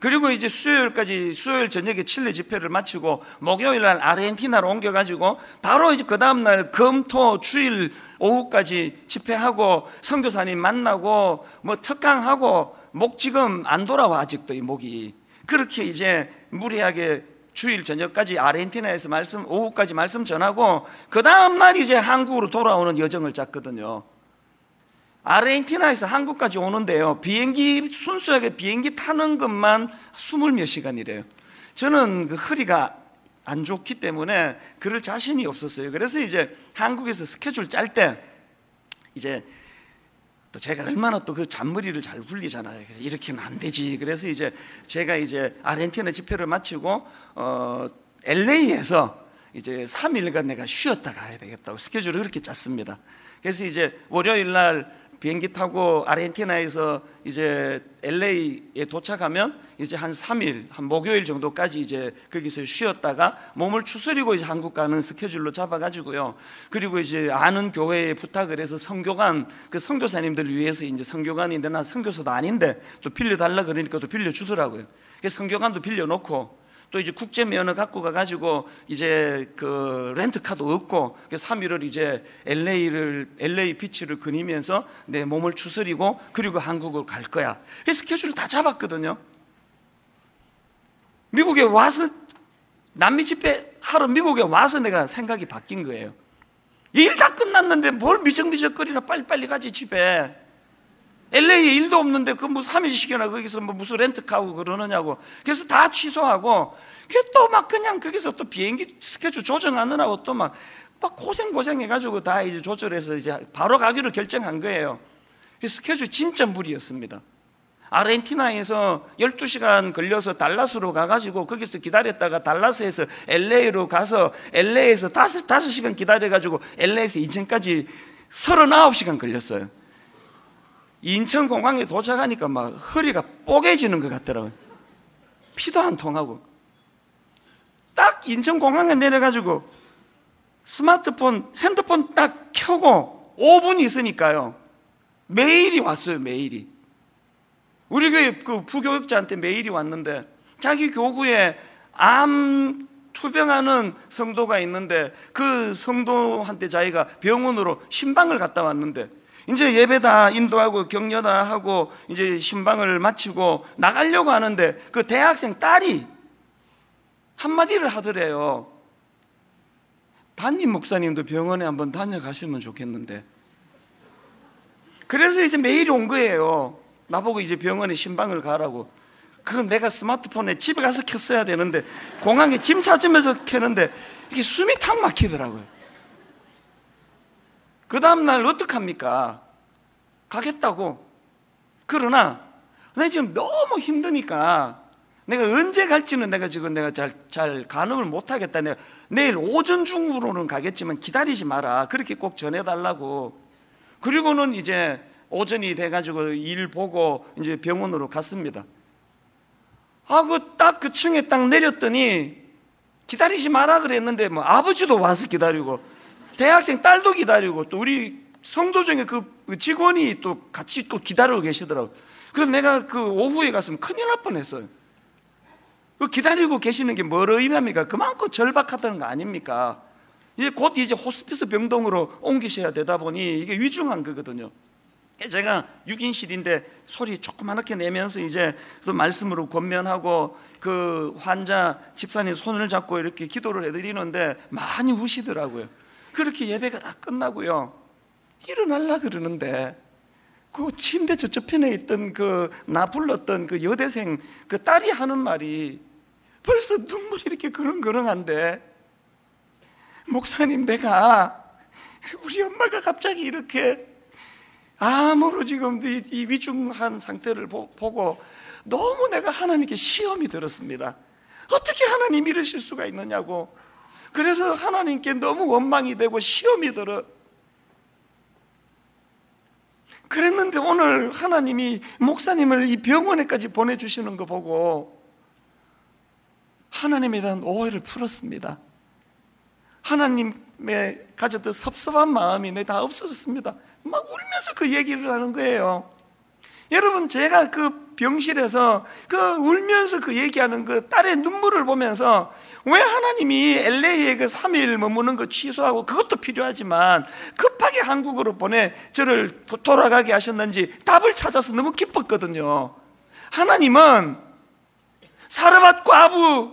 그리고 이제 수요일까지 수요일 저녁에 칠레 집회를 마치고 목요일 날 아르헨티나로 옮겨 가지고 바로 이제 그 다음 날 금 토 주일 오후까지 집회하고 선교사님 만나고 뭐 특강하고 목 지금 안 돌아와 아직도 이 목이 그렇게 이제 무리하게 주일 저녁까지 아르헨티나에서 말씀 오후까지 말씀 전하고 그 다음 날 이제 한국으로 돌아오는 여정을 짰거든요. 아르헨티나에서 한국까지 오는데요. 비행기 순수하게 비행기 타는 것만 스물 몇 시간이래요. 저는 그 허리가 안 좋기 때문에 그럴 자신이 없었어요. 그래서 이제 한국에서 스케줄 짤 때 이제 또 제가 얼마나 또 그 잔머리를 잘 굴리잖아요. 그래서 이렇게는 안 되지. 그래서 이제 제가 이제 아르헨티나 집회를 마치고 어 LA에서 이제 3일간 내가 쉬었다 가야 되겠다고 스케줄을 그렇게 짰습니다. 그래서 이제 월요일 날 비행기 타고 아르헨티나에서 이제 LA에 도착하면 이제 한 3일, 한 목요일 정도까지 이제 거기서 쉬었다가 몸을 추스리고 이제 한국 가는 스케줄로 잡아가지고요. 그리고 이제 아는 교회에 부탁을 해서 성교관 그 선교사님들 위해서 이제 성교관인데 난 선교사도 아닌데 또 빌려달라 그러니까 또 빌려주더라고요. 그래서 성교관도 빌려놓고 또 이제 국제 면허 갖고 가가지고 이제 그 렌트카도 없고 그래서 3일을 이제 LA를 LA 비치를 거니면서 내 몸을 추스리고 그리고 한국을 갈 거야. 그래서 스케줄을 다 잡았거든요. 미국에 와서 남미 집회 하러 미국에 와서 내가 생각이 바뀐 거예요. 일 다 끝났는데 뭘 미적미적거리나 빨리빨리 가지 집에. LA에 일도 없는데 그 무슨 3일씩이나 거기서 뭐 무슨 렌트카고 그러느냐고. 그래서 다 취소하고 또 막 그냥 거기서 또 비행기 스케줄 조정하느라고 또 막 막 고생 고생 해가지고 다 이제 조절해서 이제 바로 가기로 결정한 거예요. 그 스케줄 진짜 무리였습니다. 아르헨티나에서 12시간 걸려서 달라스로 가가지고 거기서 기다렸다가 달라스에서 LA로 가서 LA에서 5, 5시간 기다려가지고 LA에서 인천까지 39시간 걸렸어요. 인천공항에 도착하니까 막 허리가 뽀개지는 것 같더라고요. 피도 안 통하고. 딱 인천공항에 내려가지고 스마트폰, 핸드폰 딱 켜고 5분 있으니까요. 메일이 왔어요, 메일이. 우리 교회 그 부교육자한테 메일이 왔는데 자기 교구에 암 투병하는 성도가 있는데 그 성도한테 자기가 병원으로 신방을 갔다 왔는데 이제 예배 다 인도하고 격려 다 하고 이제 신방을 마치고 나가려고 하는데 그 대학생 딸이 한마디를 하더래요. 담임 목사님도 병원에 한번 다녀가시면 좋겠는데. 그래서 이제 메일이 온 거예요. 나보고 이제 병원에 신방을 가라고. 그건 내가 스마트폰에 집에 가서 켰어야 되는데 공항에 짐 찾으면서 켜는데 이게 숨이 탁 막히더라고요. 그 다음날 어떡합니까? 가겠다고. 그러나 내가 지금 너무 힘드니까 내가 언제 갈지는 내가 지금 내가 잘, 잘 가늠을 못하겠다. 내가 내일 오전 중으로는 가겠지만 기다리지 마라. 그렇게 꼭 전해달라고. 그리고는 이제 오전이 돼가지고 일 보고 이제 병원으로 갔습니다. 아, 그 딱 그 층에 딱 내렸더니 기다리지 마라 그랬는데 뭐 아버지도 와서 기다리고 대학생 딸도 기다리고 또 우리 성도 중에 그 직원이 또 같이 또 기다리고 계시더라고. 그래서 내가 그 오후에 갔으면 큰일 날 뻔했어요. 그 기다리고 계시는 게 뭐로 의미합니까? 그만큼 절박하다는 거 아닙니까? 이제 곧 이제 호스피스 병동으로 옮기셔야 되다 보니 이게 위중한 거거든요. 제가 6인실인데 소리 조그맣게 내면서 이제 그 말씀으로 권면하고 그 환자 집사님 손을 잡고 이렇게 기도를 해드리는데 많이 우시더라고요. 그렇게 예배가 다 끝나고요. 일어날라 그러는데 그 침대 저쪽 편에 있던 그 나 불렀던 그 여대생 그 딸이 하는 말이 벌써 눈물이 이렇게 그렁그렁한데 목사님 내가 우리 엄마가 갑자기 이렇게 암으로 지금 이, 이 위중한 상태를 보, 보고 너무 내가 하나님께 시험이 들었습니다. 어떻게 하나님 이러실 수가 있느냐고. 그래서 하나님께 너무 원망이 되고 시험이 들어. 그랬는데 오늘 하나님이 목사님을 이 병원에까지 보내주시는 거 보고 하나님에 대한 오해를 풀었습니다. 하나님의 가졌던 섭섭한 마음이 내 다 없어졌습니다. 막 울면서 그 얘기를 하는 거예요. 여러분, 제가 그 병실에서 그 울면서 그 얘기하는 그 딸의 눈물을 보면서 왜 하나님이 LA에 그 3일 머무는 거 취소하고 그것도 필요하지만 급하게 한국으로 보내 저를 돌아가게 하셨는지 답을 찾아서 너무 기뻤거든요. 하나님은 사르밧 과부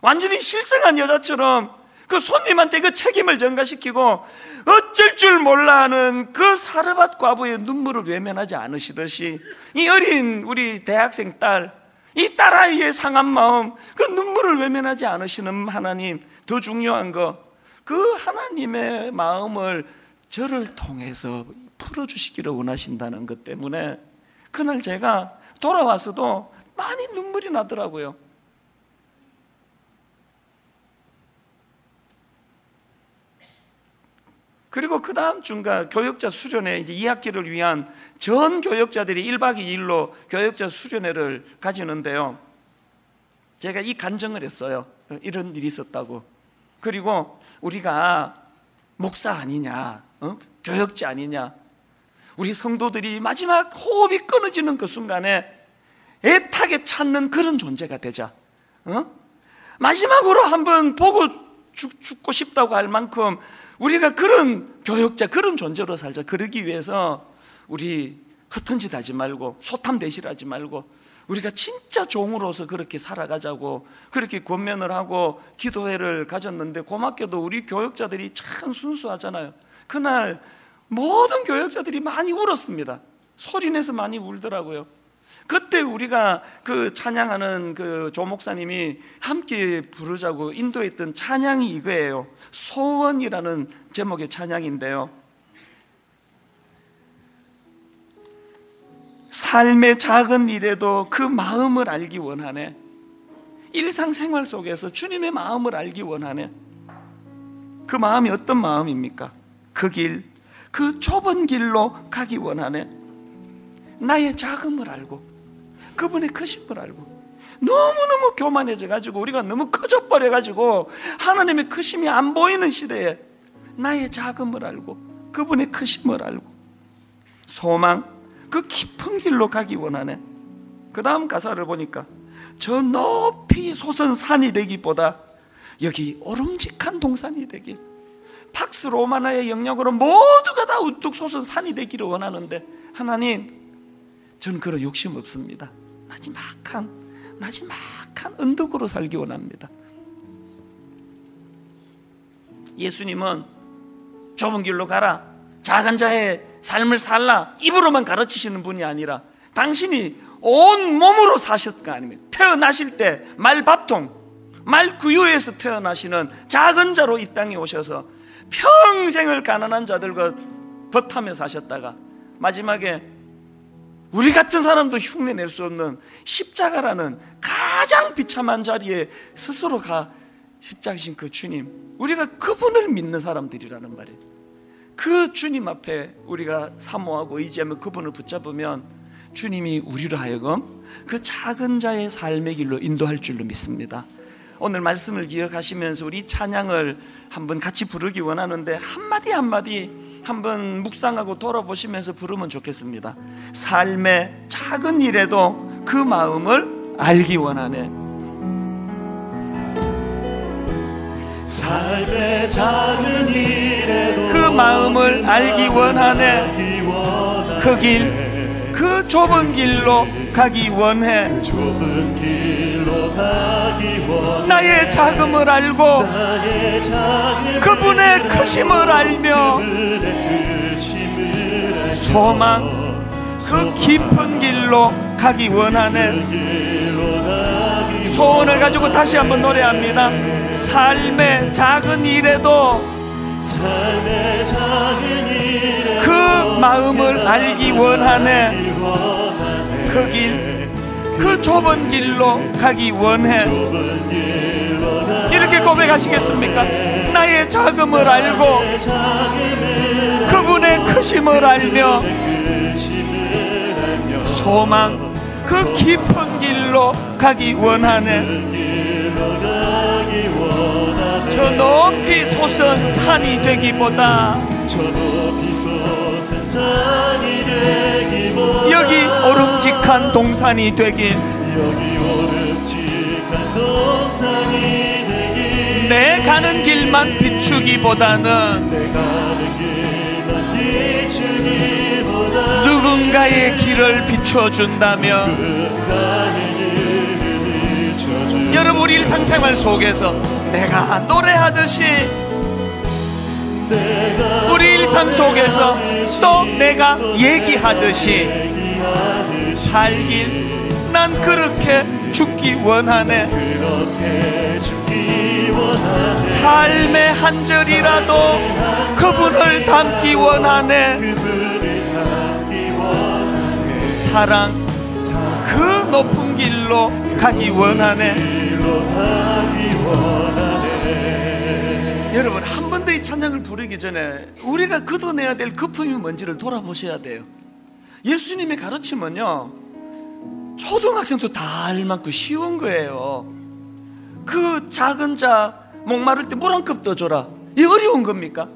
완전히 실성한 여자처럼 그 손님한테 그 책임을 전가시키고 어쩔 줄 몰라 하는 그 사르밧 과부의 눈물을 외면하지 않으시듯이 이 어린 우리 대학생 딸, 이 딸아이의 상한 마음, 그 눈물을 외면하지 않으시는 하나님, 더 중요한 거, 그 하나님의 마음을 저를 통해서 풀어주시기를 원하신다는 것 때문에 그날 제가 돌아와서도 많이 눈물이 나더라고요. 그리고 그 다음 주가 교역자 수련회 이제 2학기를 위한 전 교역자들이 1박 2일로 교역자 수련회를 가지는데요. 제가 이 간증을 했어요. 이런 일이 있었다고. 그리고 우리가 목사 아니냐, 어? 교역자 아니냐. 우리 성도들이 마지막 호흡이 끊어지는 그 순간에 애타게 찾는 그런 존재가 되자. 어? 마지막으로 한번 보고 죽, 죽고 싶다고 할 만큼 우리가 그런 교역자, 그런 존재로 살자. 그러기 위해서 우리 허튼 짓 하지 말고 소탐 대실하지 말고 우리가 진짜 종으로서 그렇게 살아가자고 그렇게 권면을 하고 기도회를 가졌는데 고맙게도 우리 교역자들이 참 순수하잖아요. 그날 모든 교역자들이 많이 울었습니다. 소리내서 많이 울더라고요. 그때 우리가 그 찬양하는 그 조목사님이 함께 부르자고 인도했던 찬양이 이거예요. 소원이라는 제목의 찬양인데요. 삶의 작은 일에도 그 마음을 알기 원하네. 일상생활 속에서 주님의 마음을 알기 원하네. 그 마음이 어떤 마음입니까? 그 길, 그 좁은 길로 가기 원하네. 나의 작음을 알고, 그분의 크심을 알고, 너무너무 교만해져 가지고, 우리가 너무 커져 버려 가지고, 하나님의 크심이 안 보이는 시대에 나의 작음을 알고, 그분의 크심을 알고, 소망, 그 깊은 길로 가기 원하네. 그 다음 가사를 보니까 저 높이 솟은 산이 되기보다 여기 오름직한 동산이 되길. 팍스 로마나의 영역으로 모두가 다 우뚝 솟은 산이 되기를 원하는데 하나님, 저는 그런 욕심 없습니다. 나지막한, 나지막한 언덕으로 살기 원합니다. 예수님은 좁은 길로 가라. 작은 자의 삶을 살라 입으로만 가르치시는 분이 아니라 당신이 온 몸으로 사셨을 거 아닙니까? 태어나실 때 말밥통, 말구유에서 태어나시는 작은 자로 이 땅에 오셔서 평생을 가난한 자들과 버타며 사셨다가 마지막에 우리 같은 사람도 흉내 낼 수 없는 십자가라는 가장 비참한 자리에 스스로 가 십자가신 그 주님 우리가 그분을 믿는 사람들이라는 말이에요 그 주님 앞에 우리가 사모하고 의지하며 그분을 붙잡으면 주님이 우리로 하여금 그 작은 자의 삶의 길로 인도할 줄로 믿습니다. 오늘 말씀을 기억하시면서 우리 찬양을 한번 같이 부르기 원하는데 한마디 한마디 한번 묵상하고 돌아보시면서 부르면 좋겠습니다. 삶의 작은 일에도 그 마음을 알기 원하네. 삶의 작은 일에도 그 마음을 알기 원하네. 그 길, 그 좁은 길로 가기 원해. 나의 자금을 알고 그분의 크심을 알며 소망 그 깊은 길로 가기 원하네. 소원을 가지고 다시 한번 노래합니다. 삶의 작은 일에도 그 마음을 알기 원하네. 그 길, 그 좁은 길로 가기 원해. 이렇게 고백하시겠습니까? 나의 자금을 알고 그분의 크심을 알며 소망 그 깊은. 길로 가기 원하네 저 높이 솟은 산이 되기보다 여기 오름직한 동산이 되길. 내 가는 길만 비추기보다는 누군가의 길을 비춰준다면 여러분 우리 일상생활 속에서 내가 노래하듯이 우리 일상 속에서 또 내가 얘기하듯이 살길 난 그렇게 죽기 원하네. 삶의 한 절이라도 그분을 닮기 원하네. 사랑 그 높은 길로 가기 원하네 찬양을 부르기 전에 우리가 걷어내야 될 거품이 뭔지를 돌아보셔야 돼요. 예수님의 가르침은요, 초등학생도 다 알 만큼 쉬운 거예요. 그 작은 자 목마를 때 물 한 컵 더 줘라. 이 어려운 겁니까?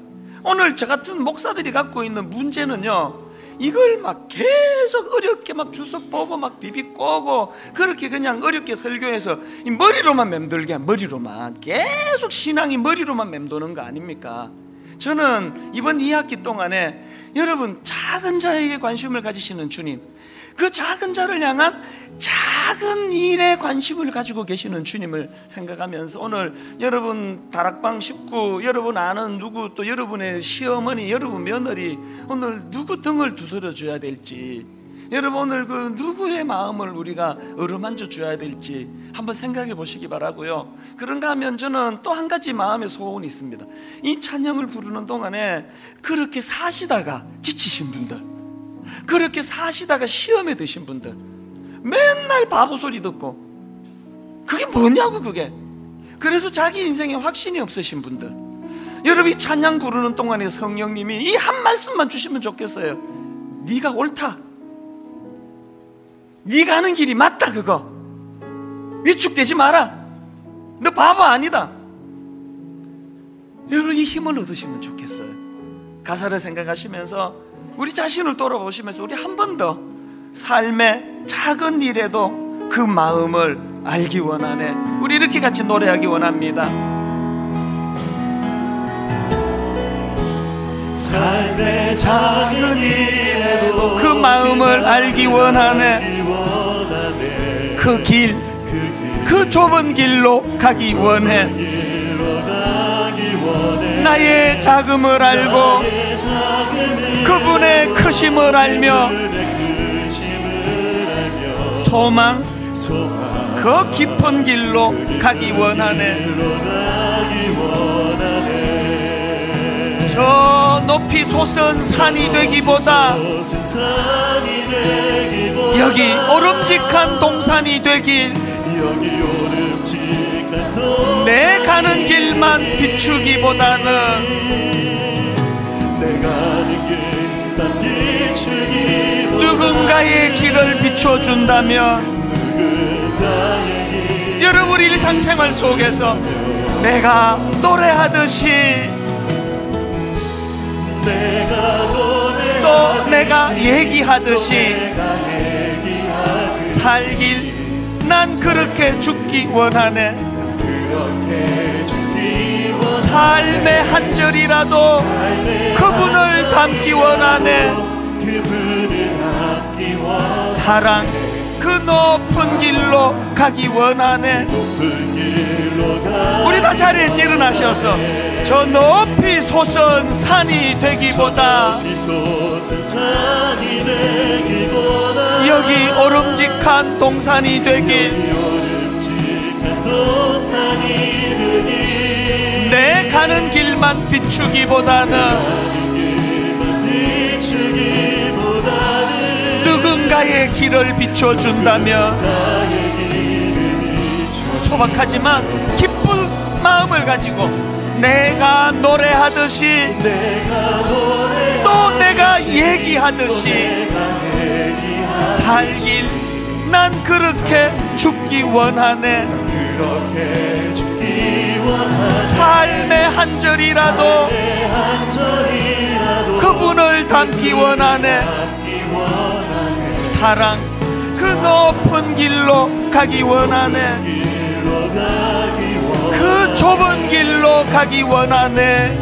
오늘 저 같은 목사들이 갖고 있는 문제는요, 이걸 막 계속 어렵게 막 주석 보고 막 비비 꼬고 그렇게 그냥 어렵게 설교해서 이 머리로만 맴돌게 한 머리로만 계속 신앙이 머리로만 맴도는 거 아닙니까? 저는 이번 2학기 동안에 여러분 작은 자에게 관심을 가지시는 주님 그 작은 자를 향한 작 은 일에 관심을 가지고 계시는 주님을 생각하면서 오늘 여러분 다락방 식구 여러분 아는 누구 또 여러분의 시어머니 여러분 며느리 오늘 누구 등을 두드려 줘야 될지 여러분 오늘 그 누구의 마음을 우리가 어루만져 줘야 될지 한번 생각해 보시기 바라고요. 그런가 하면 저는 또 한 가지 마음의 소원이 있습니다. 이 찬양을 부르는 동안에 그렇게 사시다가 지치신 분들 그렇게 사시다가 시험에 드신 분들 맨날 바보 소리 듣고. 그게 뭐냐고 그게. 그래서 자기 인생에 확신이 없으신 분들. 여러분 이 찬양 부르는 동안에 성령님이 이 한 말씀만 주시면 좋겠어요. 네가 옳다. 네가 하는 길이 맞다 그거. 위축되지 마라. 너 바보 아니다. 여러분 이 힘을 얻으시면 좋겠어요. 가사를 생각하시면서 우리 자신을 돌아보시면서 우리 한 번 더 삶의 작은 일에도 그 마음을 알기 원하네. 우리 이렇게 같이 노래하기 원합니다. 삶의 작은 일에도 그 마음을 알기 원하네. 원하네 그 길, 그그 좁은 길로 가기 원해. 나의 자금을 알고 그분의 크심을 알며 소망 그 깊은 길로 가기 원하네. 저 높이 솟은 산이 되기보다 여기 오름직한 동산이 되길 내 가는 길만 비추기보다는 누군가의 길을 비춰준다면 여러분 일상생활 속에서 내가 노래하듯이 또 내가 얘기하듯이 살길 난 그렇게 죽기 원하네. 삶의 한 절이라도 그분을 담기 원하네 사랑 그 높은 길로 가기 원하네. 우리 다 자리에서 일어나셔서 저 높이 솟은 산이 되기보다 여기 오름직한 동산이 되길 내 가는 길만 비추기보다는 길을 비춰준다면 나의 길을 비추 소박하지만 기쁜 마음을 가지고 내가 노래하듯이 또 내가 얘기하듯이 살길 난 그렇게 죽기 원하네. 삶의 한 절이라도 그분을 담기 원하네 사랑 그 높은 길로 가기 원하네. 그 좁은 길로 가기 원하네.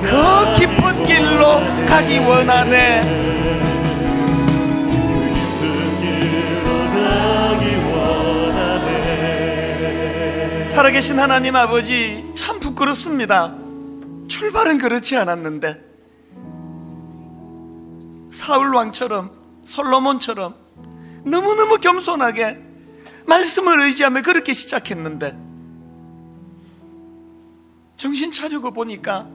그 깊은 길로 가기 원하네. 살아계신 하나님 아버지 참 부끄럽습니다. 출발은 그렇지 않았는데 사울 왕처럼 솔로몬처럼 너무너무 겸손하게 말씀을 의지하며 그렇게 시작했는데 정신 차리고 보니까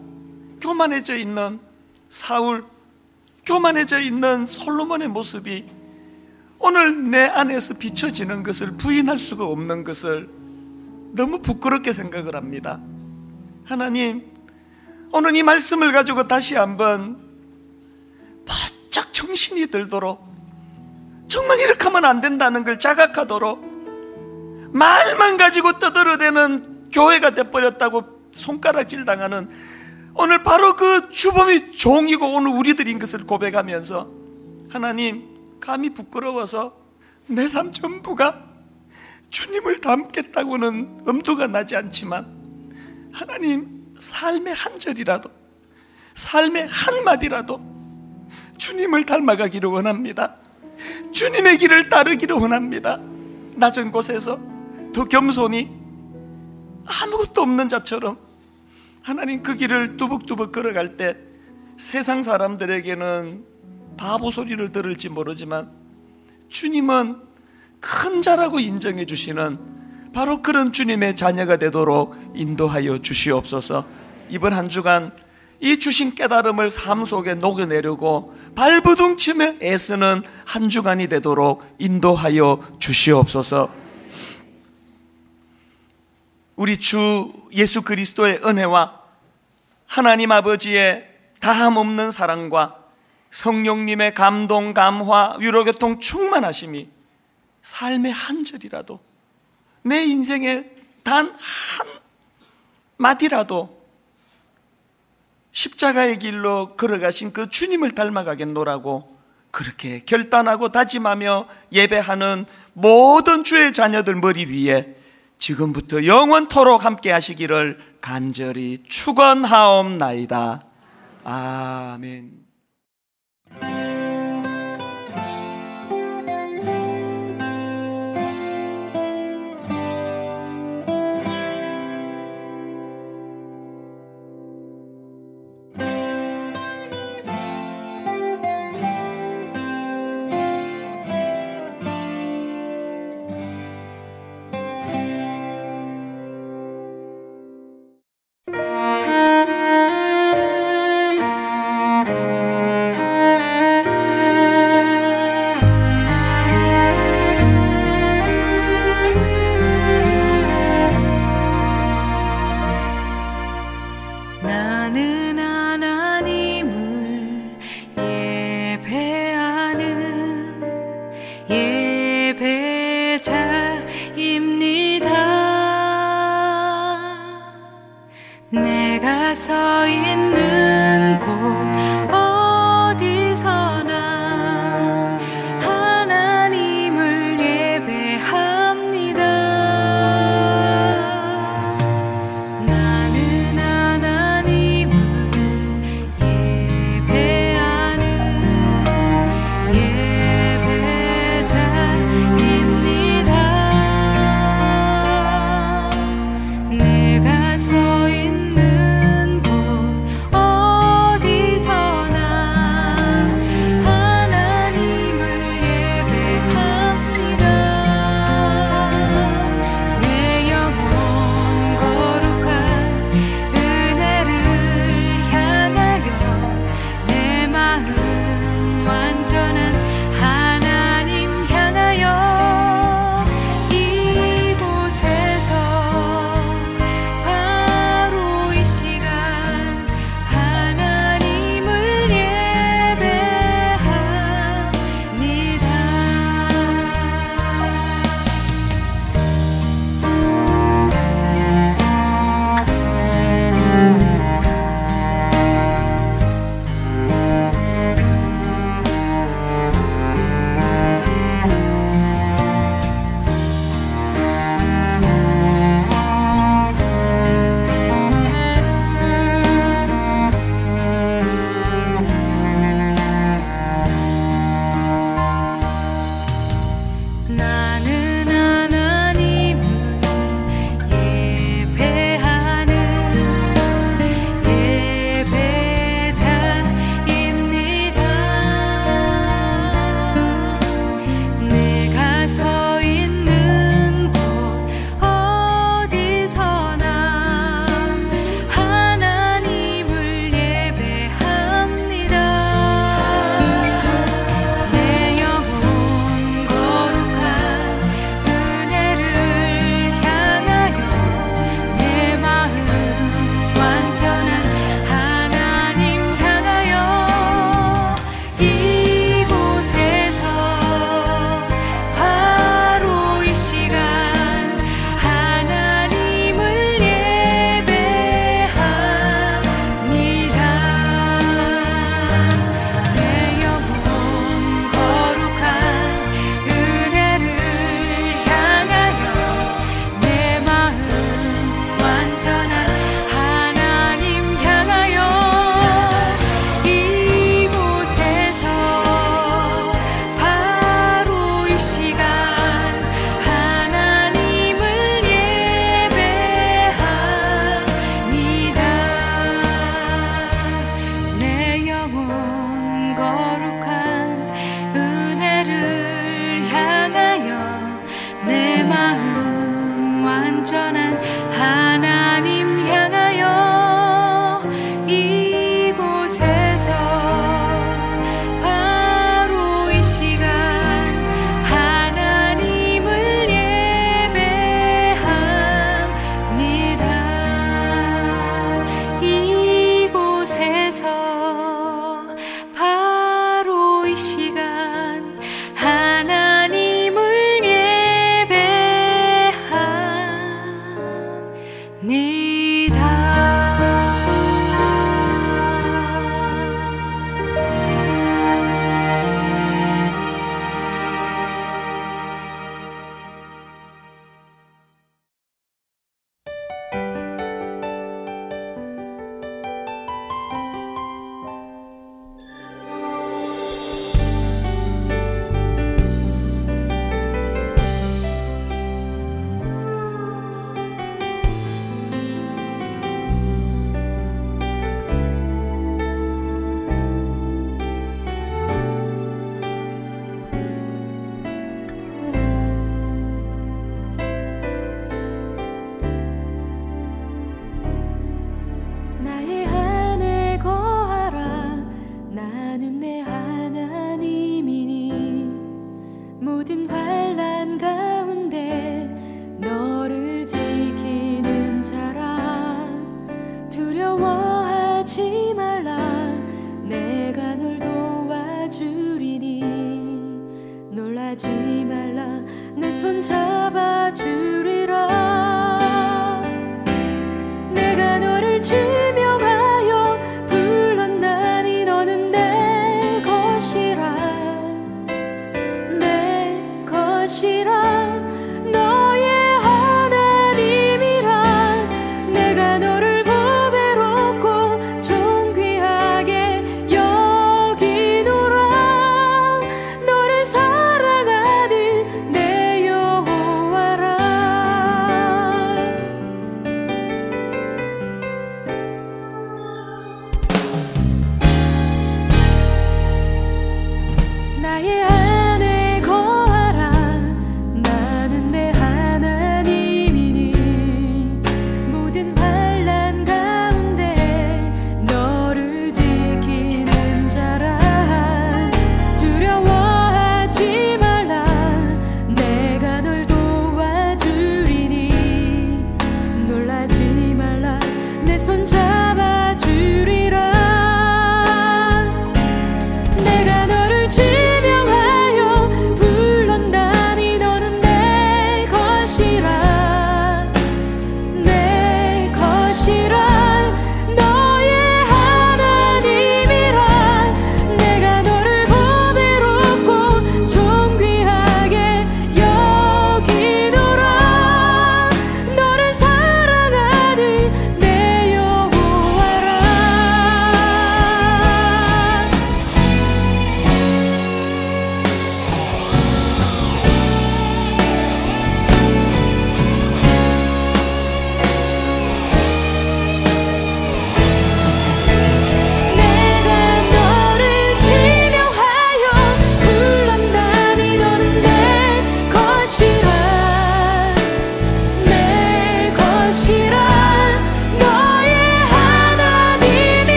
교만해져 있는 사울, 교만해져 있는 솔로몬의 모습이 오늘 내 안에서 비춰지는 것을 부인할 수가 없는 것을 너무 부끄럽게 생각을 합니다. 하나님, 오늘 이 말씀을 가지고 다시 한번 바짝 정신이 들도록 정말 이렇게 하면 안 된다는 걸 자각하도록 말만 가지고 떠들어대는 교회가 돼버렸다고 손가락질 당하는 오늘 바로 그 주범이 종이고 오늘 우리들인 것을 고백하면서 하나님 감히 부끄러워서 내 삶 전부가 주님을 닮겠다고는 엄두가 나지 않지만 하나님 삶의 한 절이라도 삶의 한마디라도 주님을 닮아가기를 원합니다 주님의 길을 따르기를 원합니다 낮은 곳에서 더 겸손히 아무것도 없는 자처럼 하나님 그 길을 뚜벅뚜벅 걸어갈 때 세상 사람들에게는 바보 소리를 들을지 모르지만 주님은 큰 자라고 인정해 주시는 바로 그런 주님의 자녀가 되도록 인도하여 주시옵소서. 이번 한 주간 이 주신 깨달음을 삶 속에 녹여내려고 발부둥치며 애쓰는 한 주간이 되도록 인도하여 주시옵소서. 우리 주 예수 그리스도의 은혜와 하나님 아버지의 다함 없는 사랑과 성령님의 감동, 감화, 위로교통 충만하심이 삶의 한 절이라도 내 인생의 단 한 마디라도 십자가의 길로 걸어가신 그 주님을 닮아가겠노라고 그렇게 결단하고 다짐하며 예배하는 모든 주의 자녀들 머리 위에 지금부터 영원토록 함께 하시기를 간절히 축원하옵나이다. 아멘.